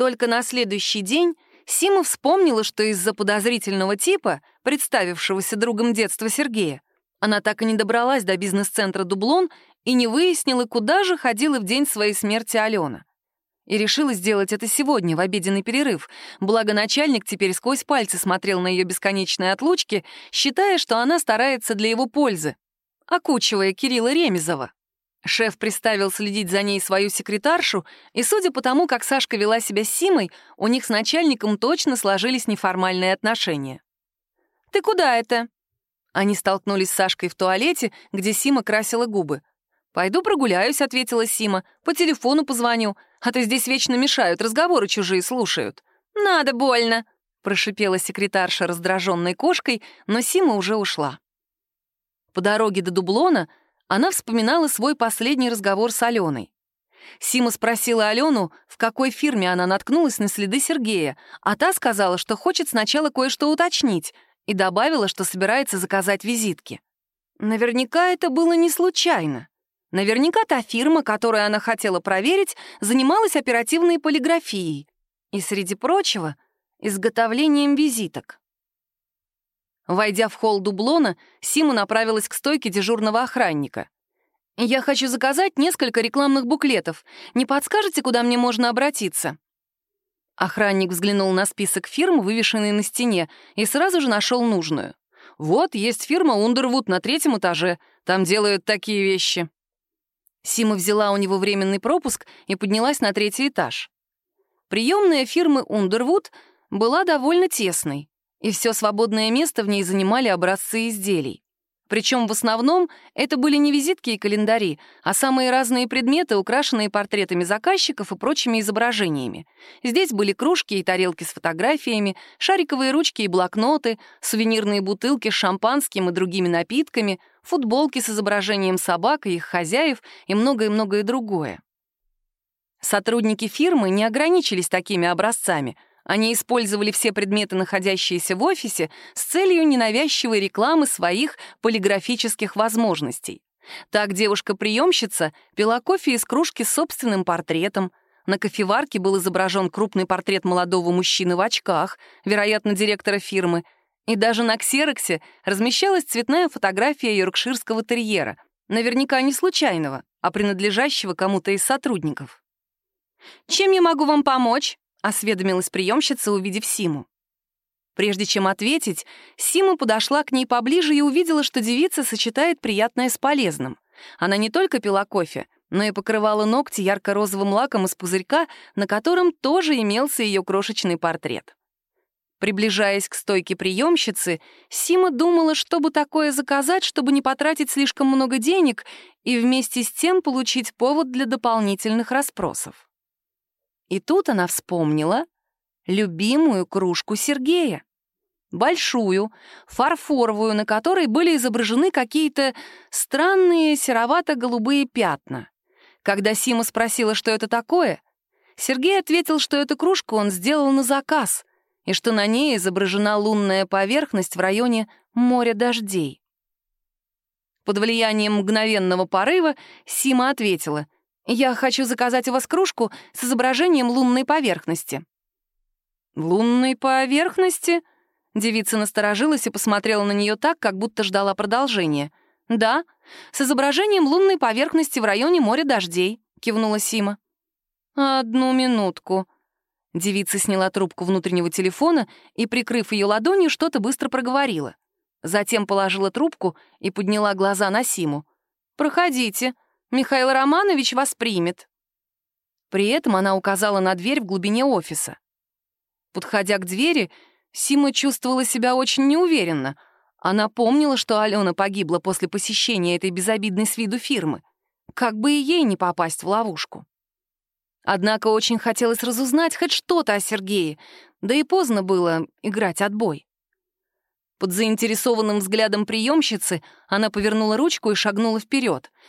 Только на следующий день Сима вспомнила, что из-за подозрительного типа, представившегося другом детства Сергея, она так и не добралась до бизнес-центра «Дублон» и не выяснила, куда же ходила в день своей смерти Алена. И решила сделать это сегодня, в обеденный перерыв, благо начальник теперь сквозь пальцы смотрел на ее бесконечные отлучки, считая, что она старается для его пользы, окучивая Кирилла Ремезова. Шеф приставил следить за ней свою секретаршу, и судя по тому, как Сашка вела себя с Симой, у них с начальником точно сложились неформальные отношения. «Ты куда это?» Они столкнулись с Сашкой в туалете, где Сима красила губы. «Пойду прогуляюсь», — ответила Сима. «По телефону позвоню, а то здесь вечно мешают, разговоры чужие слушают». «Надо больно», — прошипела секретарша раздраженной кошкой, но Сима уже ушла. По дороге до Дублона она вспоминала свой последний разговор с Аленой. Сима спросила Алену, в какой фирме она наткнулась на следы Сергея, а та сказала, что хочет сначала кое-что уточнить, и добавила, что собирается заказать визитки. Наверняка это было не случайно. Наверняка та фирма, которую она хотела проверить, занималась оперативной полиграфией и, среди прочего, изготовлением визиток. Войдя в холл дублона, Сима направилась к стойке дежурного охранника. «Я хочу заказать несколько рекламных буклетов. Не подскажете, куда мне можно обратиться?» Охранник взглянул на список фирм, вывешенный на стене, и сразу же нашел нужную. «Вот, есть фирма Ундервуд на третьем этаже. Там делают такие вещи». Сима взяла у него временный пропуск и поднялась на третий этаж. Приемная фирмы Ундервуд была довольно тесной и все свободное место в ней занимали образцы изделий. Причем в основном это были не визитки и календари, а самые разные предметы, украшенные портретами заказчиков и прочими изображениями. Здесь были кружки и тарелки с фотографиями, шариковые ручки и блокноты, сувенирные бутылки с шампанским и другими напитками, футболки с изображением собак и их хозяев и многое-многое другое. Сотрудники фирмы не ограничились такими образцами — они использовали все предметы, находящиеся в офисе, с целью ненавязчивой рекламы своих полиграфических возможностей. Так девушка-приемщица пила кофе из кружки с собственным портретом. На кофеварке был изображен крупный портрет молодого мужчины в очках, вероятно, директора фирмы. И даже на ксероксе размещалась цветная фотография йоркширского терьера, наверняка не случайного, а принадлежащего кому-то из сотрудников. «Чем я могу вам помочь?» — осведомилась приемщица, увидев Симу. Прежде чем ответить, Сима подошла к ней поближе и увидела, что девица сочетает приятное с полезным. Она не только пила кофе, но и покрывала ногти ярко-розовым лаком из пузырька, на котором тоже имелся ее крошечный портрет. Приближаясь к стойке приемщицы, Сима думала, чтобы такое заказать, чтобы не потратить слишком много денег и вместе с тем получить повод для дополнительных расспросов. И тут она вспомнила любимую кружку Сергея. Большую, фарфоровую, на которой были изображены какие-то странные серовато-голубые пятна. Когда Сима спросила, что это такое, Сергей ответил, что эту кружку он сделал на заказ и что на ней изображена лунная поверхность в районе моря дождей. Под влиянием мгновенного порыва Сима ответила — я хочу заказать у вас кружку с изображением лунной поверхности». «Лунной поверхности?» Девица насторожилась и посмотрела на нее так, как будто ждала продолжения. «Да, с изображением лунной поверхности в районе моря дождей», — кивнула Сима. «Одну минутку». Девица сняла трубку внутреннего телефона и, прикрыв ее ладонью, что-то быстро проговорила. Затем положила трубку и подняла глаза на Симу. «Проходите», Михаил Романович вас примет». При этом она указала на дверь в глубине офиса. Подходя к двери, Сима чувствовала себя очень неуверенно. Она помнила, что Алена погибла после посещения этой безобидной с виду фирмы. Как бы и ей не попасть в ловушку. Однако очень хотелось разузнать хоть что-то о Сергее, да и поздно было играть отбой. Под заинтересованным взглядом приемщицы она повернула ручку и шагнула вперед —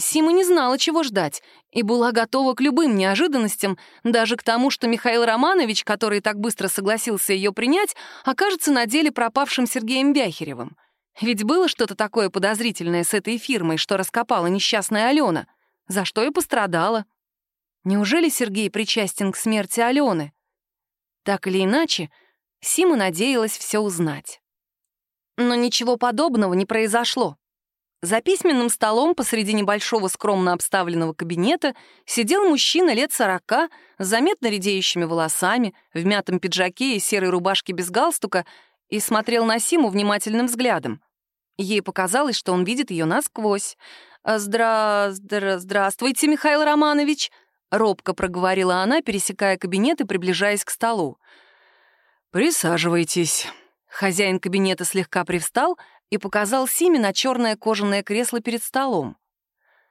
Сима не знала, чего ждать, и была готова к любым неожиданностям, даже к тому, что Михаил Романович, который так быстро согласился ее принять, окажется на деле пропавшим Сергеем Бяхеревым. Ведь было что-то такое подозрительное с этой фирмой, что раскопала несчастная Алена, за что и пострадала. Неужели Сергей причастен к смерти Алены? Так или иначе, Сима надеялась все узнать. Но ничего подобного не произошло. За письменным столом посреди небольшого скромно обставленного кабинета сидел мужчина лет сорока с заметно редеющими волосами, в мятом пиджаке и серой рубашке без галстука и смотрел на Симу внимательным взглядом. Ей показалось, что он видит ее насквозь. «Здра... здра... здравствуйте, Михаил Романович!» — робко проговорила она, пересекая кабинет и приближаясь к столу. «Присаживайтесь». Хозяин кабинета слегка привстал и показал Симе на черное кожаное кресло перед столом.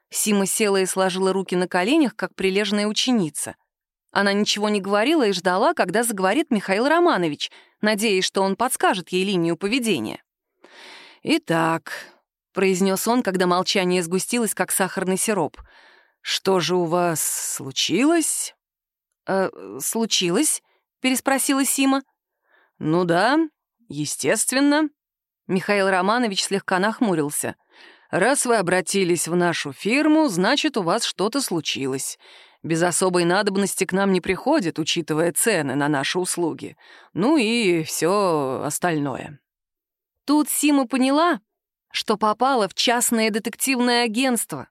Сима села и сложила руки на коленях, как прилежная ученица. Она ничего не говорила и ждала, когда заговорит Михаил Романович, надеясь, что он подскажет ей линию поведения. «Итак», — произнес он, когда молчание сгустилось, как сахарный сироп, «что же у вас случилось?» «Э, «Случилось?» — переспросила Сима. «Ну да, естественно». Михаил Романович слегка нахмурился. «Раз вы обратились в нашу фирму, значит, у вас что-то случилось. Без особой надобности к нам не приходит, учитывая цены на наши услуги. Ну и все остальное». Тут Сима поняла, что попала в частное детективное агентство.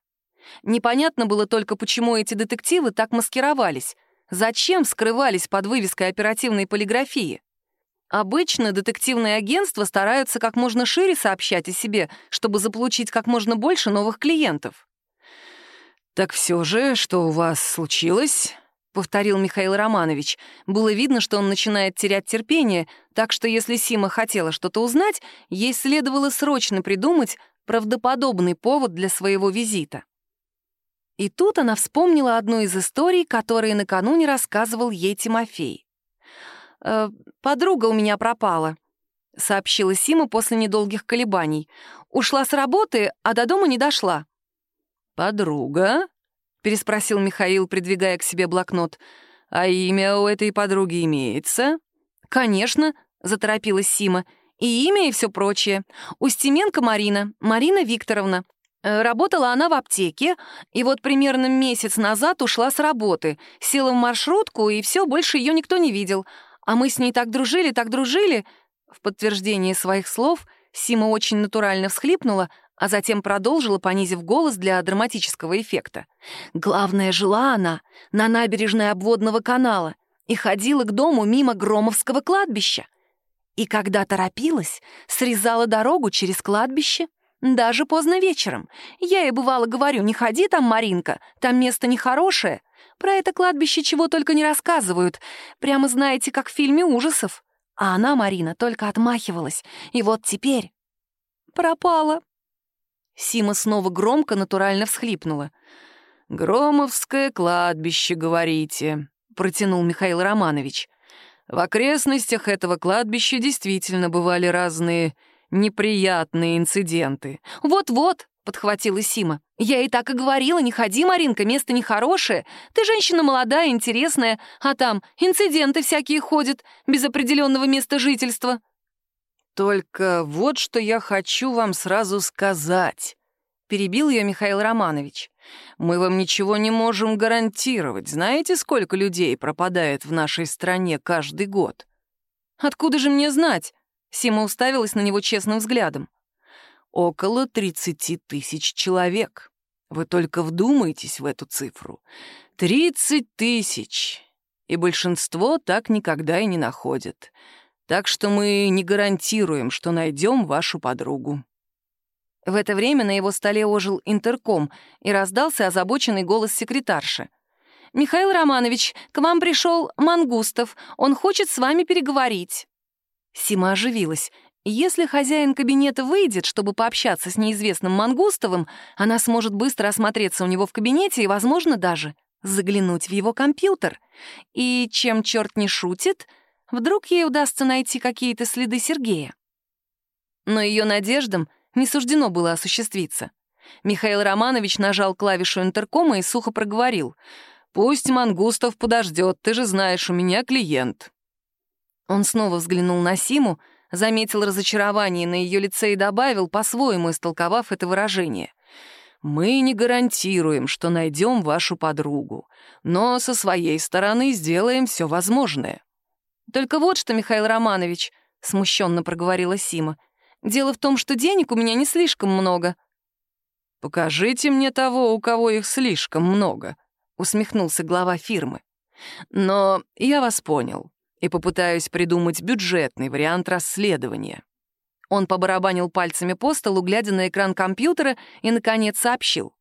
Непонятно было только, почему эти детективы так маскировались, зачем скрывались под вывеской оперативной полиграфии. Обычно детективные агентства стараются как можно шире сообщать о себе, чтобы заполучить как можно больше новых клиентов. «Так все же, что у вас случилось?» — повторил Михаил Романович. Было видно, что он начинает терять терпение, так что если Сима хотела что-то узнать, ей следовало срочно придумать правдоподобный повод для своего визита. И тут она вспомнила одну из историй, которые накануне рассказывал ей Тимофей. «Э, «Подруга у меня пропала», — сообщила Сима после недолгих колебаний. «Ушла с работы, а до дома не дошла». «Подруга?» — переспросил Михаил, придвигая к себе блокнот. «А имя у этой подруги имеется?» «Конечно», — заторопилась Сима. «И имя, и все прочее. Устименко Марина, Марина Викторовна. Э, работала она в аптеке, и вот примерно месяц назад ушла с работы, села в маршрутку, и все, больше ее никто не видел. А мы с ней так дружили, так дружили. В подтверждение своих слов Сима очень натурально всхлипнула, а затем продолжила, понизив голос для драматического эффекта. Главное, жила она на набережной обводного канала и ходила к дому мимо Громовского кладбища. И когда торопилась, срезала дорогу через кладбище, даже поздно вечером. Я ей бывало говорю, не ходи там, Маринка, там место нехорошее. Про это кладбище чего только не рассказывают. Прямо знаете, как в фильме ужасов. А она, Марина, только отмахивалась. И вот теперь... Пропала. Сима снова громко, натурально всхлипнула. «Громовское кладбище, говорите», — протянул Михаил Романович. «В окрестностях этого кладбища действительно бывали разные неприятные инциденты». «Вот-вот», — подхватила Сима. «Я и так и говорила, не ходи, Маринка, место нехорошее. Ты женщина молодая, интересная, а там инциденты всякие ходят, без определенного места жительства». «Только вот что я хочу вам сразу сказать», — перебил ее Михаил Романович. «Мы вам ничего не можем гарантировать. Знаете, сколько людей пропадает в нашей стране каждый год?» «Откуда же мне знать?» Сима уставилась на него честным взглядом. «Около 30 тысяч человек. Вы только вдумайтесь в эту цифру. 30 тысяч! И большинство так никогда и не находят. Так что мы не гарантируем, что найдем вашу подругу». В это время на его столе ожил интерком и раздался озабоченный голос секретарши. «Михаил Романович, к вам пришел Мангустов. Он хочет с вами переговорить». Сима оживилась. Если хозяин кабинета выйдет, чтобы пообщаться с неизвестным Мангустовым, она сможет быстро осмотреться у него в кабинете и, возможно, даже заглянуть в его компьютер. И чем черт не шутит, вдруг ей удастся найти какие-то следы Сергея. Но ее надеждам не суждено было осуществиться. Михаил Романович нажал клавишу интеркома и сухо проговорил. «Пусть Мангустов подождет, ты же знаешь, у меня клиент». Он снова взглянул на Симу, заметил разочарование на ее лице и добавил, по-своему истолковав это выражение. Мы не гарантируем, что найдем вашу подругу, но со своей стороны сделаем все возможное». «Только вот что, Михаил Романович», — смущенно проговорила Сима, «дело в том, что денег у меня не слишком много». «Покажите мне того, у кого их слишком много», — усмехнулся глава фирмы. «Но я вас понял и попытаюсь придумать бюджетный вариант расследования». Он побарабанил пальцами по столу, глядя на экран компьютера, и, наконец, сообщил.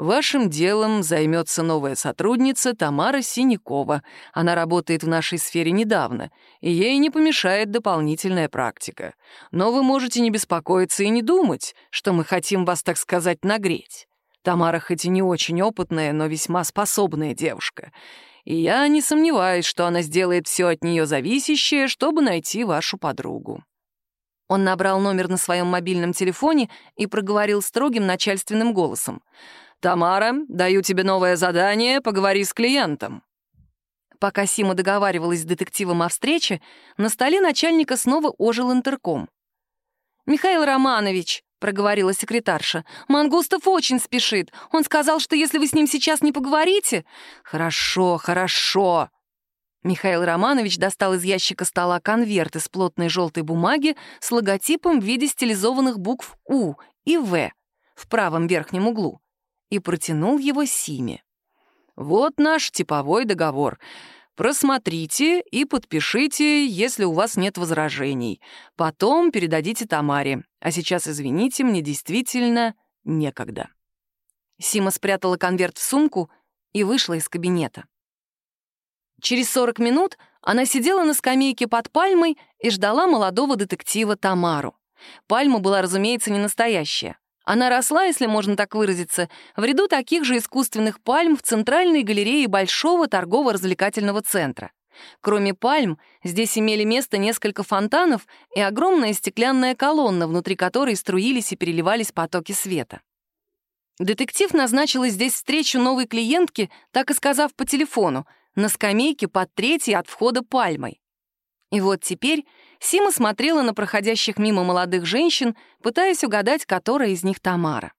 Вашим делом займется новая сотрудница Тамара Синякова. Она работает в нашей сфере недавно, и ей не помешает дополнительная практика. Но вы можете не беспокоиться и не думать, что мы хотим вас, так сказать, нагреть. Тамара хоть и не очень опытная, но весьма способная девушка. И я не сомневаюсь, что она сделает все от нее зависящее, чтобы найти вашу подругу. Он набрал номер на своем мобильном телефоне и проговорил строгим начальственным голосом. «Тамара, даю тебе новое задание, поговори с клиентом». Пока Сима договаривалась с детективом о встрече, на столе начальника снова ожил интерком. «Михаил Романович», — проговорила секретарша, — «Мангустов очень спешит. Он сказал, что если вы с ним сейчас не поговорите...» «Хорошо, хорошо», Михаил Романович достал из ящика стола конверт из плотной желтой бумаги с логотипом в виде стилизованных букв «У» и «В» в правом верхнем углу и протянул его Симе. «Вот наш типовой договор. Просмотрите и подпишите, если у вас нет возражений. Потом передадите Тамаре. А сейчас, извините, мне действительно некогда». Сима спрятала конверт в сумку и вышла из кабинета. Через 40 минут она сидела на скамейке под пальмой и ждала молодого детектива Тамару. Пальма была, разумеется, не настоящая. Она росла, если можно так выразиться, в ряду таких же искусственных пальм в центральной галерее большого торгово-развлекательного центра. Кроме пальм, здесь имели место несколько фонтанов и огромная стеклянная колонна, внутри которой струились и переливались потоки света. Детектив назначила здесь встречу новой клиентки, так и сказав по телефону, на скамейке под третьей от входа пальмой. И вот теперь Сима смотрела на проходящих мимо молодых женщин, пытаясь угадать, которая из них Тамара.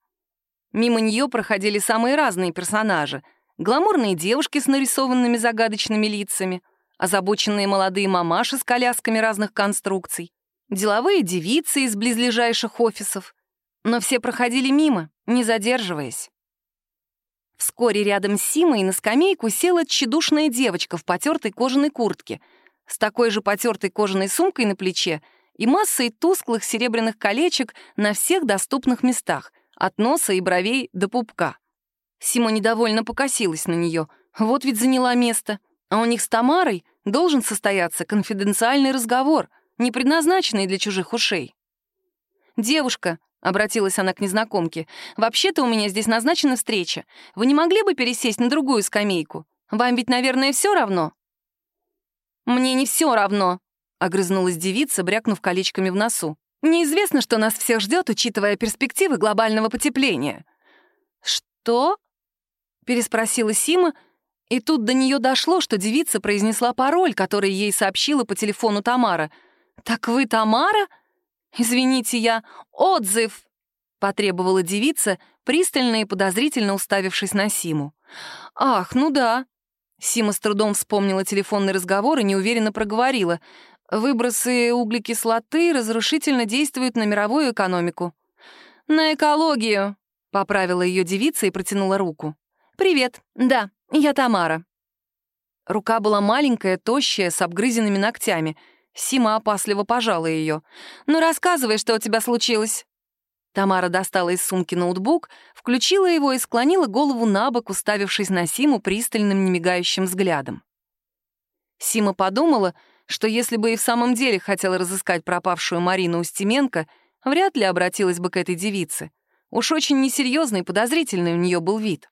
Мимо нее проходили самые разные персонажи. Гламурные девушки с нарисованными загадочными лицами, озабоченные молодые мамаши с колясками разных конструкций, деловые девицы из близлежащих офисов. Но все проходили мимо, не задерживаясь. Вскоре рядом с Симой на скамейку села тщедушная девочка в потертой кожаной куртке — с такой же потертой кожаной сумкой на плече и массой тусклых серебряных колечек на всех доступных местах, от носа и бровей до пупка. Сима недовольно покосилась на нее. Вот ведь заняла место. А у них с Тамарой должен состояться конфиденциальный разговор, не предназначенный для чужих ушей. «Девушка», — обратилась она к незнакомке, «вообще-то у меня здесь назначена встреча. Вы не могли бы пересесть на другую скамейку? Вам ведь, наверное, все равно?» «Мне не все равно», — огрызнулась девица, брякнув колечками в носу. «Неизвестно, что нас всех ждет, учитывая перспективы глобального потепления». «Что?» — переспросила Сима, и тут до нее дошло, что девица произнесла пароль, который ей сообщила по телефону Тамара. «Так вы Тамара?» «Извините, я... Отзыв!» — потребовала девица, пристально и подозрительно уставившись на Симу. «Ах, ну да, Сима с трудом вспомнила телефонный разговор и неуверенно проговорила. «Выбросы углекислоты разрушительно действуют на мировую экономику». «На экологию», — поправила ее девица и протянула руку. «Привет. Да, я Тамара». Рука была маленькая, тощая, с обгрызенными ногтями. Сима опасливо пожала ее. «Ну, рассказывай, что у тебя случилось». Тамара достала из сумки ноутбук, включила его и склонила голову на бок, уставившись на Симу пристальным немигающим взглядом. Сима подумала, что если бы и в самом деле хотела разыскать пропавшую Марину Устименко, вряд ли обратилась бы к этой девице. Уж очень несерьезный и подозрительный у нее был вид.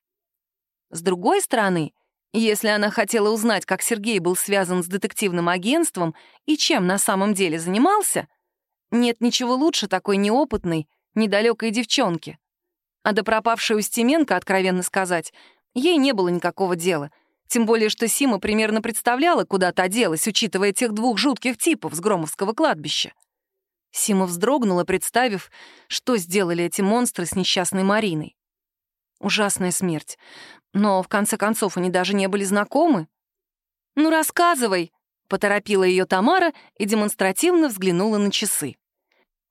С другой стороны, если она хотела узнать, как Сергей был связан с детективным агентством и чем на самом деле занимался, нет ничего лучше такой неопытной, недалекой девчонке. А до пропавшей Устименко, откровенно сказать, ей не было никакого дела. Тем более, что Сима примерно представляла, куда та делась, учитывая тех двух жутких типов с Громовского кладбища. Сима вздрогнула, представив, что сделали эти монстры с несчастной Мариной. Ужасная смерть. Но, в конце концов, они даже не были знакомы. «Ну, рассказывай», — поторопила ее Тамара и демонстративно взглянула на часы.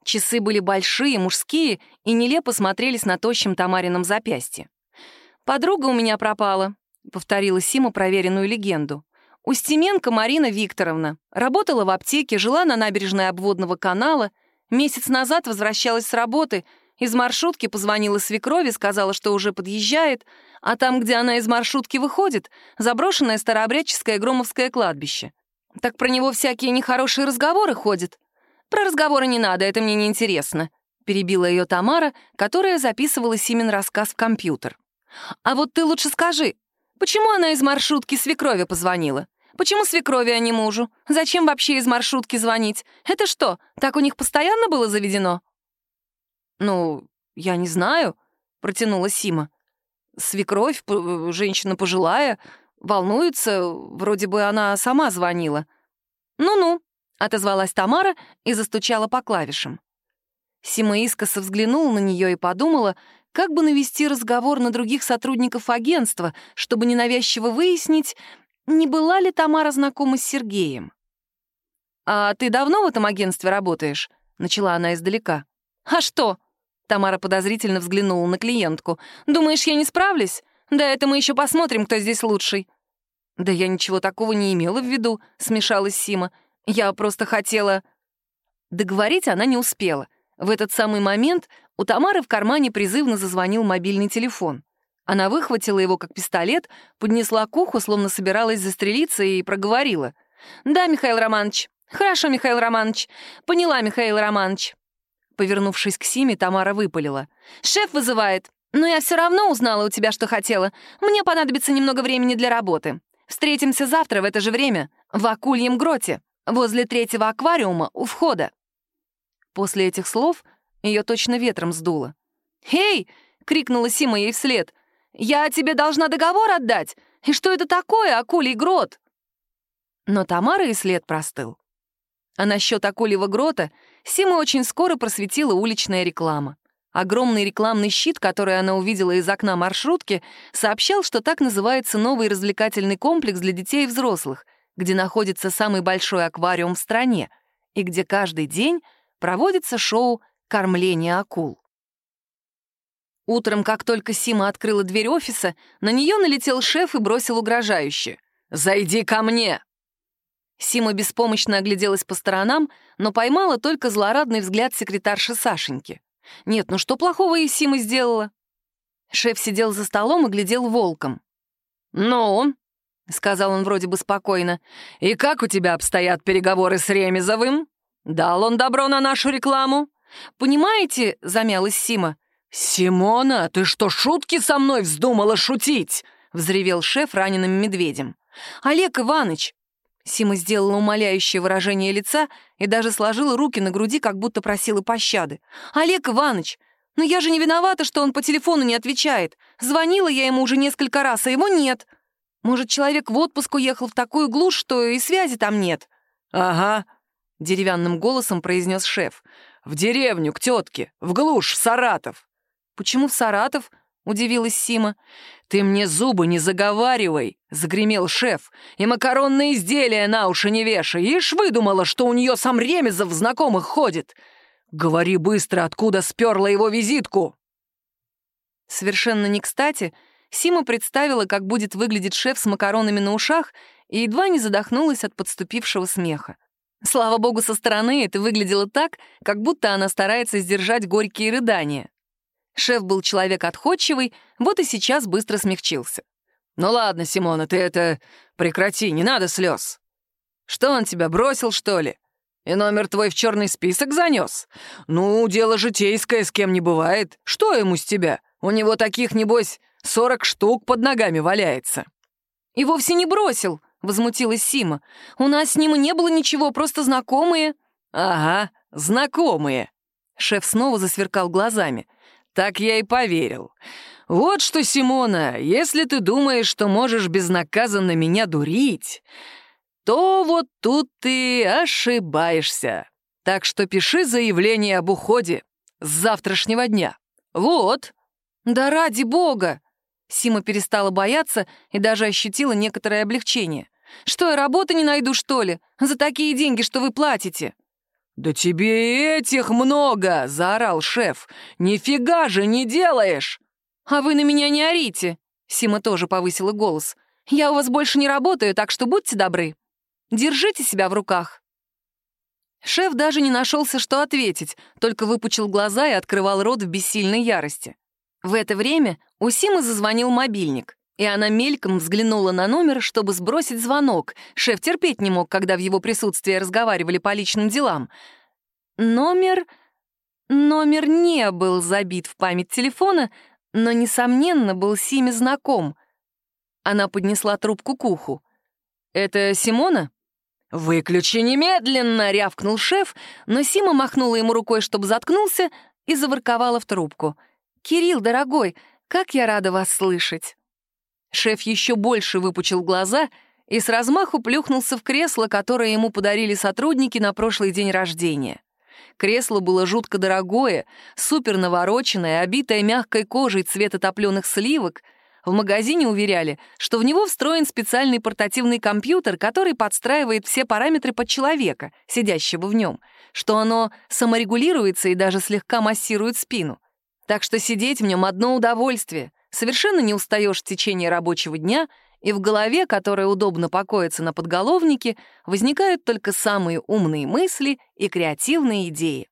Часы были большие, мужские и нелепо смотрелись на тощем Тамарином запястье. «Подруга у меня пропала», — повторила Сима проверенную легенду. «Устименко Марина Викторовна. Работала в аптеке, жила на набережной обводного канала. Месяц назад возвращалась с работы. Из маршрутки позвонила свекрови, сказала, что уже подъезжает. А там, где она из маршрутки выходит, заброшенное старообрядческое Громовское кладбище. Так про него всякие нехорошие разговоры ходят. «Про разговоры не надо, это мне не интересно», — перебила ее Тамара, которая записывала Симин рассказ в компьютер. «А вот ты лучше скажи, почему она из маршрутки свекрови позвонила? Почему свекрови, а не мужу? Зачем вообще из маршрутки звонить? Это что, так у них постоянно было заведено?» «Ну, я не знаю», — протянула Сима. «Свекровь, женщина пожилая, волнуется, вроде бы она сама звонила». «Ну-ну», — отозвалась Тамара и застучала по клавишам. Сима искоса взглянула на нее и подумала, как бы навести разговор на других сотрудников агентства, чтобы ненавязчиво выяснить, не была ли Тамара знакома с Сергеем. «А ты давно в этом агентстве работаешь?» — начала она издалека. «А что?» — Тамара подозрительно взглянула на клиентку. «Думаешь, я не справлюсь? Да это мы еще посмотрим, кто здесь лучший». «Да я ничего такого не имела в виду», — смешалась Сима. Я просто хотела...» Договорить она не успела. В этот самый момент у Тамары в кармане призывно зазвонил мобильный телефон. Она выхватила его как пистолет, поднесла к уху, словно собиралась застрелиться, и проговорила. «Да, Михаил Романович. Хорошо, Михаил Романович. Поняла, Михаил Романович». Повернувшись к Симе, Тамара выпалила. «Шеф вызывает. Но я все равно узнала у тебя, что хотела. Мне понадобится немного времени для работы. Встретимся завтра в это же время в Акульем гроте возле третьего аквариума у входа. После этих слов ее точно ветром сдуло. «Эй!» — крикнула Сима ей вслед. «Я тебе должна договор отдать! И что это такое, акулий грот?» Но Тамара и след простыл. А насчет акулего грота Сима очень скоро просветила уличная реклама. Огромный рекламный щит, который она увидела из окна маршрутки, сообщал, что так называется новый развлекательный комплекс для детей и взрослых — где находится самый большой аквариум в стране и где каждый день проводится шоу кормления акул». Утром, как только Сима открыла дверь офиса, на нее налетел шеф и бросил угрожающе. «Зайди ко мне!» Сима беспомощно огляделась по сторонам, но поймала только злорадный взгляд секретарши Сашеньки. Нет, ну что плохого ей Сима сделала? Шеф сидел за столом и глядел волком. «Ну, — сказал он вроде бы спокойно. «И как у тебя обстоят переговоры с Ремезовым? Дал он добро на нашу рекламу?» «Понимаете», — замялась Сима. «Симона, ты что, шутки со мной вздумала шутить?» — взревел шеф раненым медведем. «Олег Иваныч!» Сима сделала умоляющее выражение лица и даже сложила руки на груди, как будто просила пощады. «Олег Иваныч, но я же не виновата, что он по телефону не отвечает. Звонила я ему уже несколько раз, а его нет. Может, человек в отпуск уехал в такую глушь, что и связи там нет?» «Ага», — деревянным голосом произнес шеф. «В деревню, к тетке, в глушь, в Саратов». «Почему в Саратов?» — удивилась Сима. «Ты мне зубы не заговаривай!» — загремел шеф. «И макаронные изделия на уши не вешай! Ишь выдумала, что у нее сам Ремезов в знакомых ходит! Говори быстро, откуда сперла его визитку!» Совершенно не кстати — Сима представила, как будет выглядеть шеф с макаронами на ушах, и едва не задохнулась от подступившего смеха. Слава богу, со стороны это выглядело так, как будто она старается сдержать горькие рыдания. Шеф был человек отходчивый, вот и сейчас быстро смягчился. «Ну ладно, Симона, ты это... прекрати, не надо слез. Что он тебя бросил, что ли? И номер твой в черный список занес? Ну, дело житейское, с кем не бывает. Что ему с тебя? У него таких, небось, Сорок штук под ногами валяется». «И вовсе не бросил», — возмутилась Сима. «У нас с ним и не было ничего, просто знакомые». «Ага, знакомые». Шеф снова засверкал глазами. «Так я и поверил. Вот что, Симона, если ты думаешь, что можешь безнаказанно меня дурить, то вот тут ты ошибаешься. Так что пиши заявление об уходе с завтрашнего дня. Вот». «Да ради бога!» Сима перестала бояться и даже ощутила некоторое облегчение. «Что, я работы не найду, что ли? За такие деньги, что вы платите?» «Да тебе и этих много!» — заорал шеф. «Нифига же не делаешь!» «А вы на меня не орите!» Сима тоже повысила голос. «Я у вас больше не работаю, так что будьте добры. Держите себя в руках». Шеф даже не нашелся, что ответить, только выпучил глаза и открывал рот в бессильной ярости. В это время у Симы зазвонил мобильник, и она мельком взглянула на номер, чтобы сбросить звонок. Шеф терпеть не мог, когда в его присутствии разговаривали по личным делам. Номер... Номер не был забит в память телефона, но, несомненно, был Симе знаком. Она поднесла трубку к уху. «Это Симона?» «Выключи немедленно!» — рявкнул шеф, но Сима махнула ему рукой, чтобы заткнулся, и заворковала в трубку. «Кирилл, дорогой, как я рада вас слышать!» Шеф еще больше выпучил глаза и с размаху плюхнулся в кресло, которое ему подарили сотрудники на прошлый день рождения. Кресло было жутко дорогое, супер навороченное, обитое мягкой кожей цвета топленых сливок — в магазине уверяли, что в него встроен специальный портативный компьютер, который подстраивает все параметры под человека, сидящего в нем, что оно саморегулируется и даже слегка массирует спину. Так что сидеть в нем одно удовольствие. Совершенно не устаешь в течение рабочего дня, и в голове, которая удобно покоится на подголовнике, возникают только самые умные мысли и креативные идеи.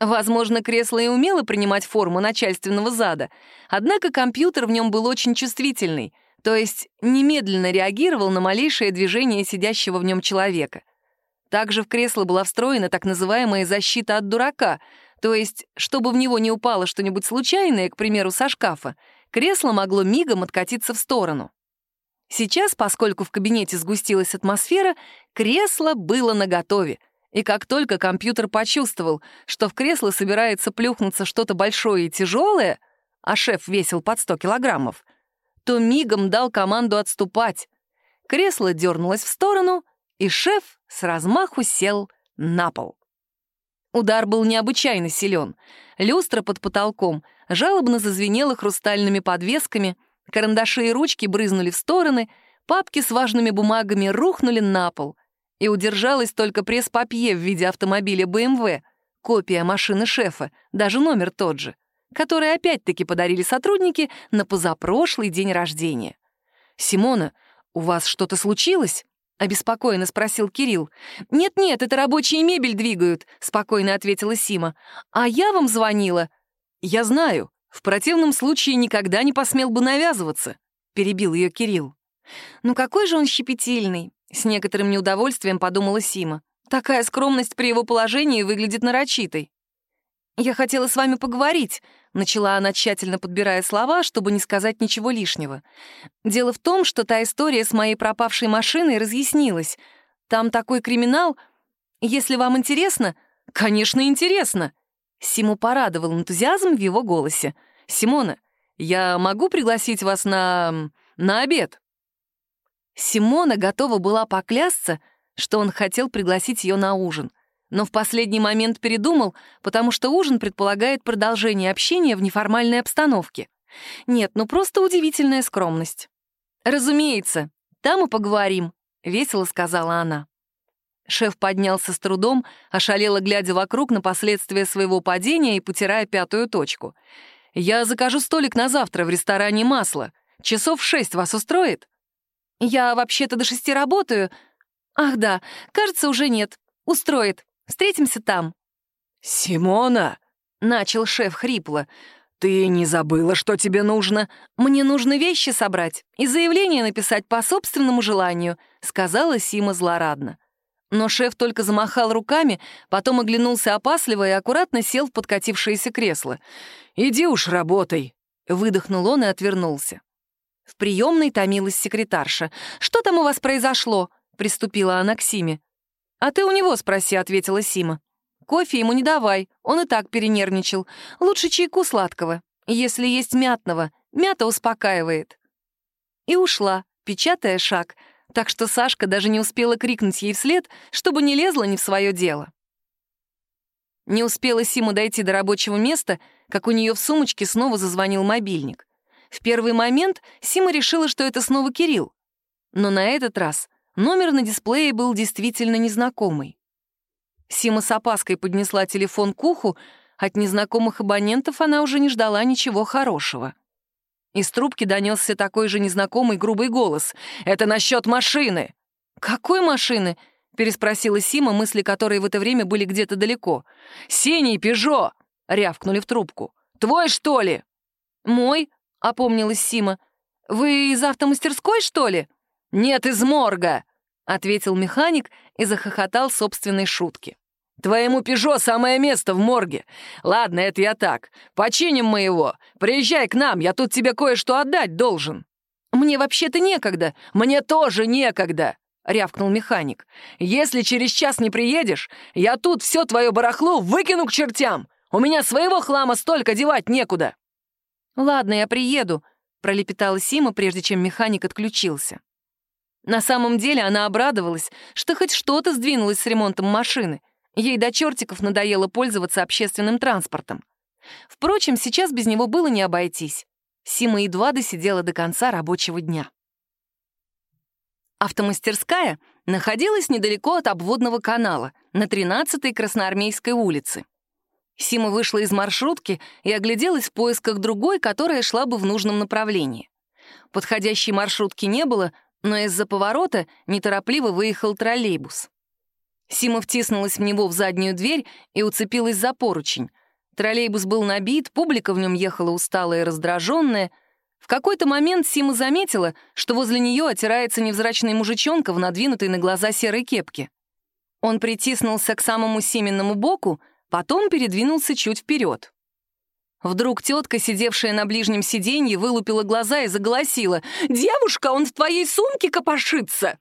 Возможно, кресло и умело принимать форму начальственного зада, однако компьютер в нем был очень чувствительный, то есть немедленно реагировал на малейшее движение сидящего в нем человека. Также в кресло была встроена так называемая защита от дурака, то есть, чтобы в него не упало что-нибудь случайное, к примеру, со шкафа, кресло могло мигом откатиться в сторону. Сейчас, поскольку в кабинете сгустилась атмосфера, кресло было наготове — и как только компьютер почувствовал, что в кресло собирается плюхнуться что-то большое и тяжелое, а шеф весил под 100 килограммов, то мигом дал команду отступать. Кресло дернулось в сторону, и шеф с размаху сел на пол. Удар был необычайно силен. Люстра под потолком жалобно зазвенела хрустальными подвесками, карандаши и ручки брызнули в стороны, папки с важными бумагами рухнули на пол и удержалась только пресс-папье в виде автомобиля BMW, копия машины шефа, даже номер тот же, который опять-таки подарили сотрудники на позапрошлый день рождения. «Симона, у вас что-то случилось?» — обеспокоенно спросил Кирилл. «Нет-нет, это рабочие мебель двигают», — спокойно ответила Сима. «А я вам звонила». «Я знаю. В противном случае никогда не посмел бы навязываться», — перебил ее Кирилл. «Ну какой же он щепетильный. С некоторым неудовольствием подумала Сима. Такая скромность при его положении выглядит нарочитой. «Я хотела с вами поговорить», — начала она, тщательно подбирая слова, чтобы не сказать ничего лишнего. «Дело в том, что та история с моей пропавшей машиной разъяснилась. Там такой криминал. Если вам интересно...» «Конечно, интересно!» Симу порадовал энтузиазм в его голосе. «Симона, я могу пригласить вас на... на обед?» Симона готова была поклясться, что он хотел пригласить ее на ужин, но в последний момент передумал, потому что ужин предполагает продолжение общения в неформальной обстановке. Нет, ну просто удивительная скромность. «Разумеется, там и поговорим», — весело сказала она. Шеф поднялся с трудом, ошалело глядя вокруг на последствия своего падения и потирая пятую точку. «Я закажу столик на завтра в ресторане «Масло». Часов в шесть вас устроит?» Я вообще-то до шести работаю. Ах да, кажется, уже нет. Устроит. Встретимся там». «Симона!» — начал шеф хрипло. «Ты не забыла, что тебе нужно?» «Мне нужно вещи собрать и заявление написать по собственному желанию», — сказала Сима злорадно. Но шеф только замахал руками, потом оглянулся опасливо и аккуратно сел в подкатившееся кресло. «Иди уж работай», — выдохнул он и отвернулся. В приемной томилась секретарша. «Что там у вас произошло?» — приступила она к Симе. «А ты у него спроси», — ответила Сима. «Кофе ему не давай, он и так перенервничал. Лучше чайку сладкого, если есть мятного. Мята успокаивает». И ушла, печатая шаг, так что Сашка даже не успела крикнуть ей вслед, чтобы не лезла не в свое дело. Не успела Сима дойти до рабочего места, как у нее в сумочке снова зазвонил мобильник. В первый момент Сима решила, что это снова Кирилл. Но на этот раз номер на дисплее был действительно незнакомый. Сима с опаской поднесла телефон к уху, от незнакомых абонентов она уже не ждала ничего хорошего. Из трубки донесся такой же незнакомый грубый голос. «Это насчет машины!» «Какой машины?» — переспросила Сима, мысли которой в это время были где-то далеко. «Синий Пежо!» — рявкнули в трубку. «Твой, что ли?» «Мой», — опомнилась Сима. «Вы из автомастерской, что ли?» «Нет, из морга», — ответил механик и захохотал собственной шутки. «Твоему Пежо самое место в морге. Ладно, это я так. Починим мы его. Приезжай к нам, я тут тебе кое-что отдать должен». «Мне вообще-то некогда». «Мне тоже некогда», — рявкнул механик. «Если через час не приедешь, я тут все твое барахло выкину к чертям. У меня своего хлама столько девать некуда». «Ладно, я приеду», — пролепетала Сима, прежде чем механик отключился. На самом деле она обрадовалась, что хоть что-то сдвинулось с ремонтом машины — Ей до чертиков надоело пользоваться общественным транспортом. Впрочем, сейчас без него было не обойтись. Сима едва досидела до конца рабочего дня. Автомастерская находилась недалеко от обводного канала, на 13-й Красноармейской улице. Сима вышла из маршрутки и огляделась в поисках другой, которая шла бы в нужном направлении. Подходящей маршрутки не было, но из-за поворота неторопливо выехал троллейбус. Сима втиснулась в него в заднюю дверь и уцепилась за поручень. Троллейбус был набит, публика в нем ехала усталая и раздраженная. В какой-то момент Сима заметила, что возле нее отирается невзрачный мужичонка в надвинутой на глаза серой кепке. Он притиснулся к самому Симинному боку, потом передвинулся чуть вперед. Вдруг тетка, сидевшая на ближнем сиденье, вылупила глаза и заголосила. «Девушка, он в твоей сумке копошится!»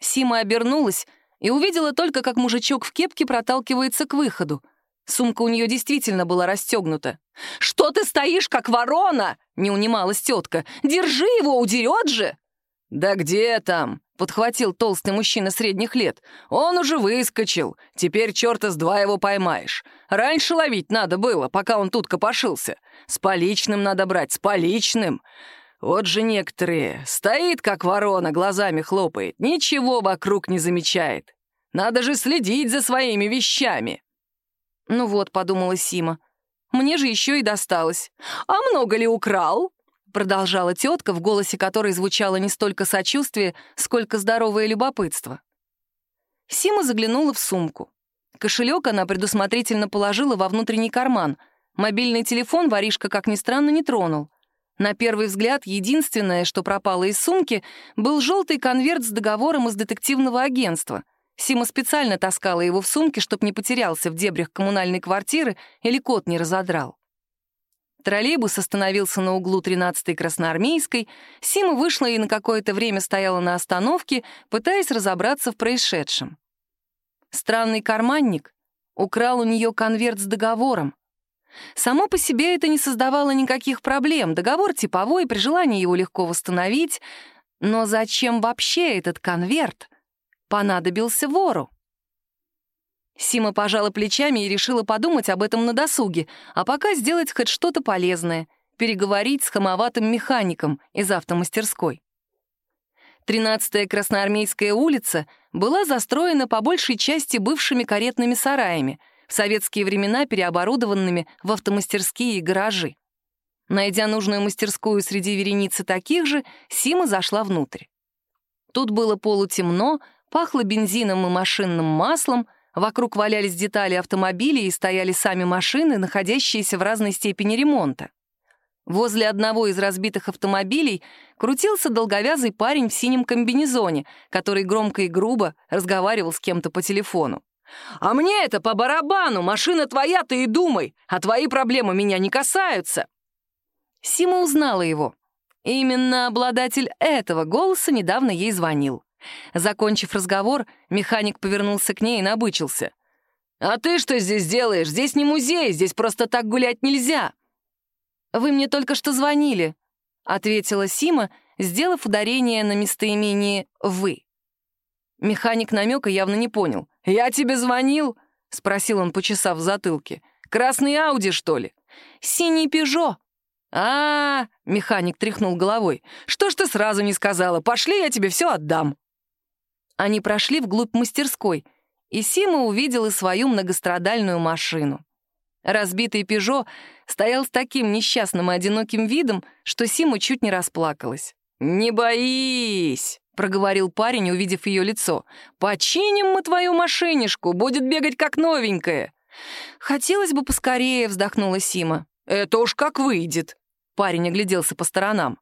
Сима обернулась — и увидела только, как мужичок в кепке проталкивается к выходу. Сумка у нее действительно была расстегнута. «Что ты стоишь, как ворона?» — не унималась тетка. «Держи его, удерет же!» «Да где там?» — подхватил толстый мужчина средних лет. «Он уже выскочил. Теперь черта с два его поймаешь. Раньше ловить надо было, пока он тут копошился. С поличным надо брать, с поличным. Вот же некоторые. Стоит, как ворона, глазами хлопает, ничего вокруг не замечает. Надо же следить за своими вещами. Ну вот, подумала Сима, мне же еще и досталось. А много ли украл? Продолжала тетка, в голосе которой звучало не столько сочувствие, сколько здоровое любопытство. Сима заглянула в сумку. Кошелек она предусмотрительно положила во внутренний карман. Мобильный телефон воришка, как ни странно, не тронул — на первый взгляд, единственное, что пропало из сумки, был желтый конверт с договором из детективного агентства. Сима специально таскала его в сумке, чтобы не потерялся в дебрях коммунальной квартиры или кот не разодрал. Троллейбус остановился на углу 13-й Красноармейской, Сима вышла и на какое-то время стояла на остановке, пытаясь разобраться в происшедшем. Странный карманник украл у нее конверт с договором. Само по себе это не создавало никаких проблем, договор типовой, при желании его легко восстановить. Но зачем вообще этот конверт понадобился вору? Сима пожала плечами и решила подумать об этом на досуге, а пока сделать хоть что-то полезное — переговорить с хамоватым механиком из автомастерской. Тринадцатая Красноармейская улица была застроена по большей части бывшими каретными сараями — в советские времена переоборудованными в автомастерские и гаражи. Найдя нужную мастерскую среди вереницы таких же, Сима зашла внутрь. Тут было полутемно, пахло бензином и машинным маслом, вокруг валялись детали автомобилей и стояли сами машины, находящиеся в разной степени ремонта. Возле одного из разбитых автомобилей крутился долговязый парень в синем комбинезоне, который громко и грубо разговаривал с кем-то по телефону. А мне это по барабану, машина твоя, ты и думай, а твои проблемы меня не касаются. Сима узнала его. Именно обладатель этого голоса недавно ей звонил. Закончив разговор, механик повернулся к ней и набычился. «А ты что здесь делаешь? Здесь не музей, здесь просто так гулять нельзя». «Вы мне только что звонили», — ответила Сима, сделав ударение на местоимение «вы». Механик намека явно не понял. «Я тебе звонил?» — спросил он, почесав в затылке. «Красный Ауди, что ли? «Синий «Пежо». А, -а, -а механик тряхнул головой. «Что ж ты сразу не сказала? Пошли, я тебе все отдам». Они прошли вглубь мастерской, и Сима увидела свою многострадальную машину. Разбитый «Пежо» стоял с таким несчастным и одиноким видом, что Сима чуть не расплакалась. «Не боись!» — проговорил парень, увидев ее лицо. «Починим мы твою машинишку, будет бегать как новенькая». «Хотелось бы поскорее», — вздохнула Сима. «Это уж как выйдет». Парень огляделся по сторонам.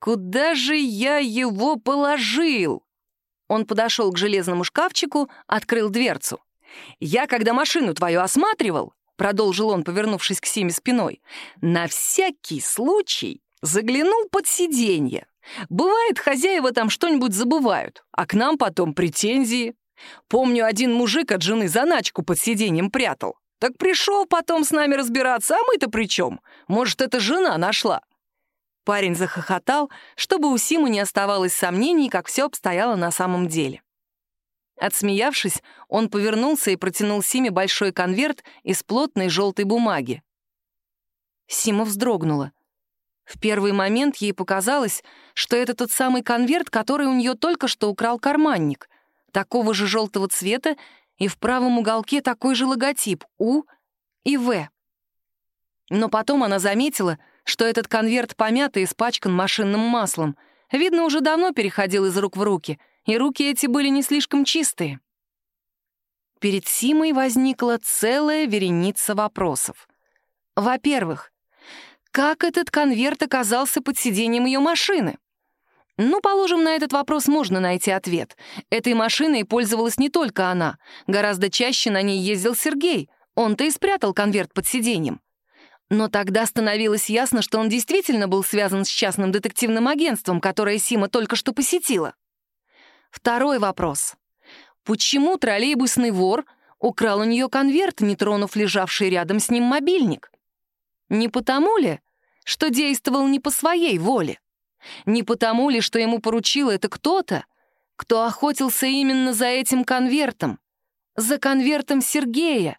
«Куда же я его положил?» Он подошел к железному шкафчику, открыл дверцу. «Я, когда машину твою осматривал, — продолжил он, повернувшись к Симе спиной, — на всякий случай заглянул под сиденье. Бывает, хозяева там что-нибудь забывают, а к нам потом претензии. Помню, один мужик от жены заначку под сиденьем прятал. Так пришел потом с нами разбираться, а мы-то при чем? Может, это жена нашла?» Парень захохотал, чтобы у Симы не оставалось сомнений, как все обстояло на самом деле. Отсмеявшись, он повернулся и протянул Симе большой конверт из плотной желтой бумаги. Сима вздрогнула. В первый момент ей показалось, что это тот самый конверт, который у нее только что украл карманник, такого же желтого цвета и в правом уголке такой же логотип «У» и «В». Но потом она заметила, что этот конверт помят и испачкан машинным маслом. Видно, уже давно переходил из рук в руки, и руки эти были не слишком чистые. Перед Симой возникла целая вереница вопросов. Во-первых, как этот конверт оказался под сиденьем ее машины? Ну, положим, на этот вопрос можно найти ответ. Этой машиной пользовалась не только она. Гораздо чаще на ней ездил Сергей. Он-то и спрятал конверт под сиденьем. Но тогда становилось ясно, что он действительно был связан с частным детективным агентством, которое Сима только что посетила. Второй вопрос. Почему троллейбусный вор украл у нее конверт, не тронув лежавший рядом с ним мобильник? Не потому ли, что действовал не по своей воле? Не потому ли, что ему поручил это кто-то, кто охотился именно за этим конвертом, за конвертом Сергея,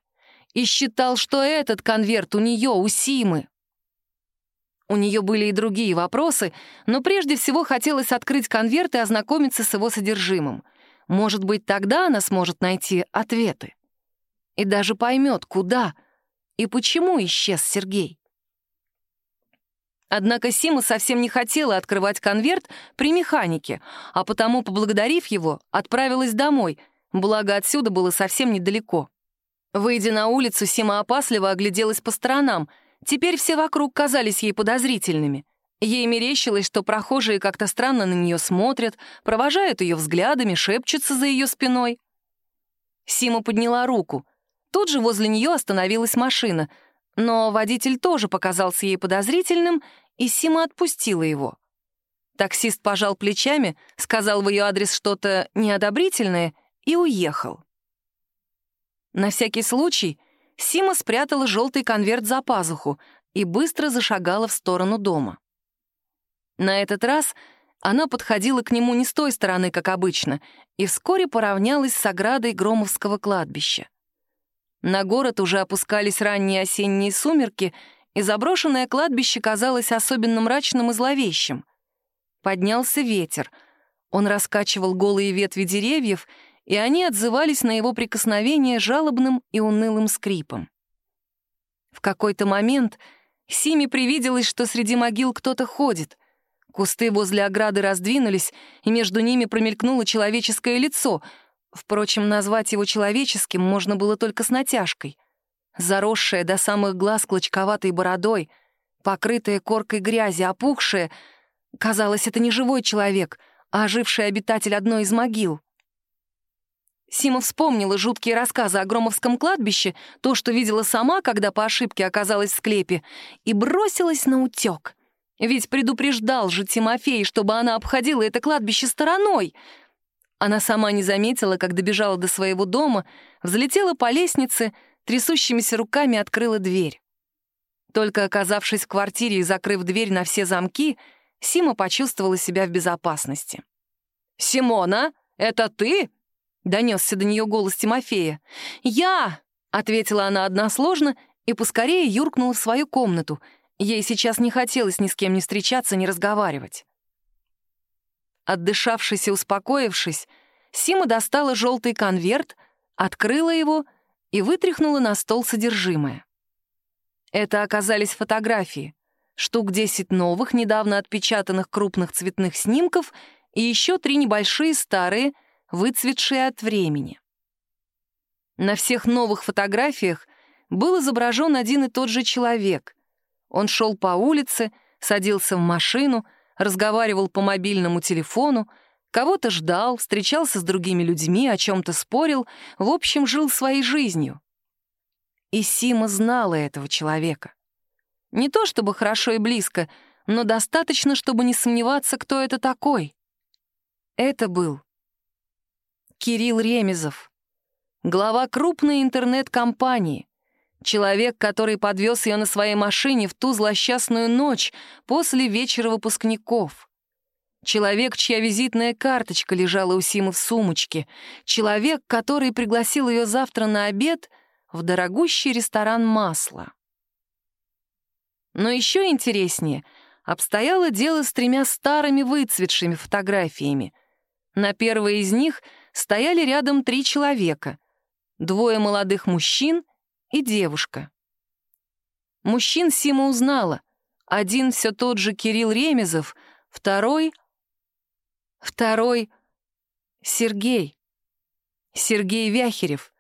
и считал, что этот конверт у нее, у Симы? У нее были и другие вопросы, но прежде всего хотелось открыть конверт и ознакомиться с его содержимым. Может быть, тогда она сможет найти ответы. И даже поймет, куда и почему исчез Сергей. Однако Сима совсем не хотела открывать конверт при механике, а потому, поблагодарив его, отправилась домой, благо отсюда было совсем недалеко. Выйдя на улицу, Сима опасливо огляделась по сторонам. Теперь все вокруг казались ей подозрительными. Ей мерещилось, что прохожие как-то странно на нее смотрят, провожают ее взглядами, шепчутся за ее спиной. Сима подняла руку. Тут же возле нее остановилась машина, но водитель тоже показался ей подозрительным и Сима отпустила его. Таксист пожал плечами, сказал в ее адрес что-то неодобрительное и уехал. На всякий случай Сима спрятала желтый конверт за пазуху и быстро зашагала в сторону дома. На этот раз она подходила к нему не с той стороны, как обычно, и вскоре поравнялась с оградой Громовского кладбища. На город уже опускались ранние осенние сумерки, и заброшенное кладбище казалось особенно мрачным и зловещим. Поднялся ветер. Он раскачивал голые ветви деревьев, и они отзывались на его прикосновение жалобным и унылым скрипом. В какой-то момент Симе привиделось, что среди могил кто-то ходит. Кусты возле ограды раздвинулись, и между ними промелькнуло человеческое лицо. Впрочем, назвать его человеческим можно было только с натяжкой заросшая до самых глаз клочковатой бородой, покрытая коркой грязи, опухшая. Казалось, это не живой человек, а оживший обитатель одной из могил. Сима вспомнила жуткие рассказы о Громовском кладбище, то, что видела сама, когда по ошибке оказалась в склепе, и бросилась на утек. Ведь предупреждал же Тимофей, чтобы она обходила это кладбище стороной. Она сама не заметила, как добежала до своего дома, взлетела по лестнице — трясущимися руками открыла дверь. Только оказавшись в квартире и закрыв дверь на все замки, Сима почувствовала себя в безопасности. «Симона, это ты?» — донесся до нее голос Тимофея. «Я!» — ответила она односложно и поскорее юркнула в свою комнату. Ей сейчас не хотелось ни с кем не встречаться, ни разговаривать. Отдышавшись и успокоившись, Сима достала желтый конверт, открыла его и вытряхнула на стол содержимое. Это оказались фотографии. Штук 10 новых, недавно отпечатанных крупных цветных снимков и еще три небольшие старые, выцветшие от времени. На всех новых фотографиях был изображен один и тот же человек. Он шел по улице, садился в машину, разговаривал по мобильному телефону, кого-то ждал, встречался с другими людьми, о чем-то спорил, в общем, жил своей жизнью. И Сима знала этого человека. Не то чтобы хорошо и близко, но достаточно, чтобы не сомневаться, кто это такой. Это был Кирилл Ремезов, глава крупной интернет-компании, человек, который подвез ее на своей машине в ту злосчастную ночь после вечера выпускников. Человек, чья визитная карточка лежала у Симы в сумочке. Человек, который пригласил ее завтра на обед — в дорогущий ресторан «Масло». Но еще интереснее обстояло дело с тремя старыми выцветшими фотографиями. На первой из них стояли рядом три человека — двое молодых мужчин и девушка. Мужчин Сима узнала. Один все тот же Кирилл Ремезов, второй... Второй — Сергей. Сергей Вяхерев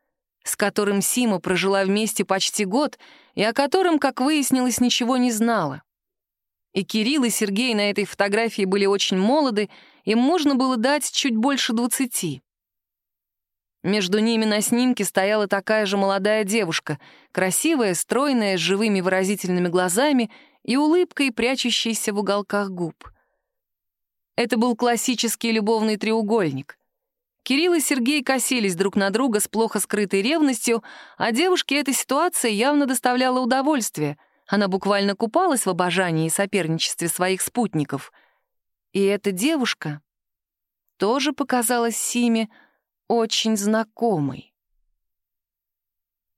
с которым Сима прожила вместе почти год и о котором, как выяснилось, ничего не знала. И Кирилл, и Сергей на этой фотографии были очень молоды, им можно было дать чуть больше двадцати. Между ними на снимке стояла такая же молодая девушка, красивая, стройная, с живыми выразительными глазами и улыбкой, прячущейся в уголках губ. Это был классический любовный треугольник. Кирилл и Сергей косились друг на друга с плохо скрытой ревностью, а девушке эта ситуация явно доставляла удовольствие. Она буквально купалась в обожании и соперничестве своих спутников. И эта девушка тоже показалась Симе очень знакомой.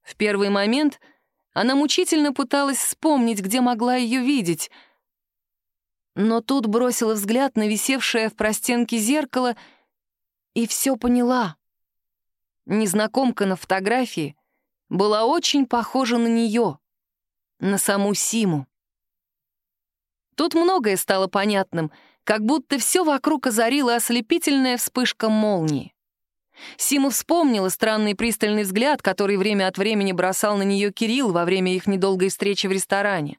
В первый момент она мучительно пыталась вспомнить, где могла ее видеть, но тут бросила взгляд на висевшее в простенке зеркало — и все поняла. Незнакомка на фотографии была очень похожа на нее, на саму Симу. Тут многое стало понятным, как будто все вокруг озарила ослепительная вспышка молнии. Сима вспомнила странный пристальный взгляд, который время от времени бросал на нее Кирилл во время их недолгой встречи в ресторане.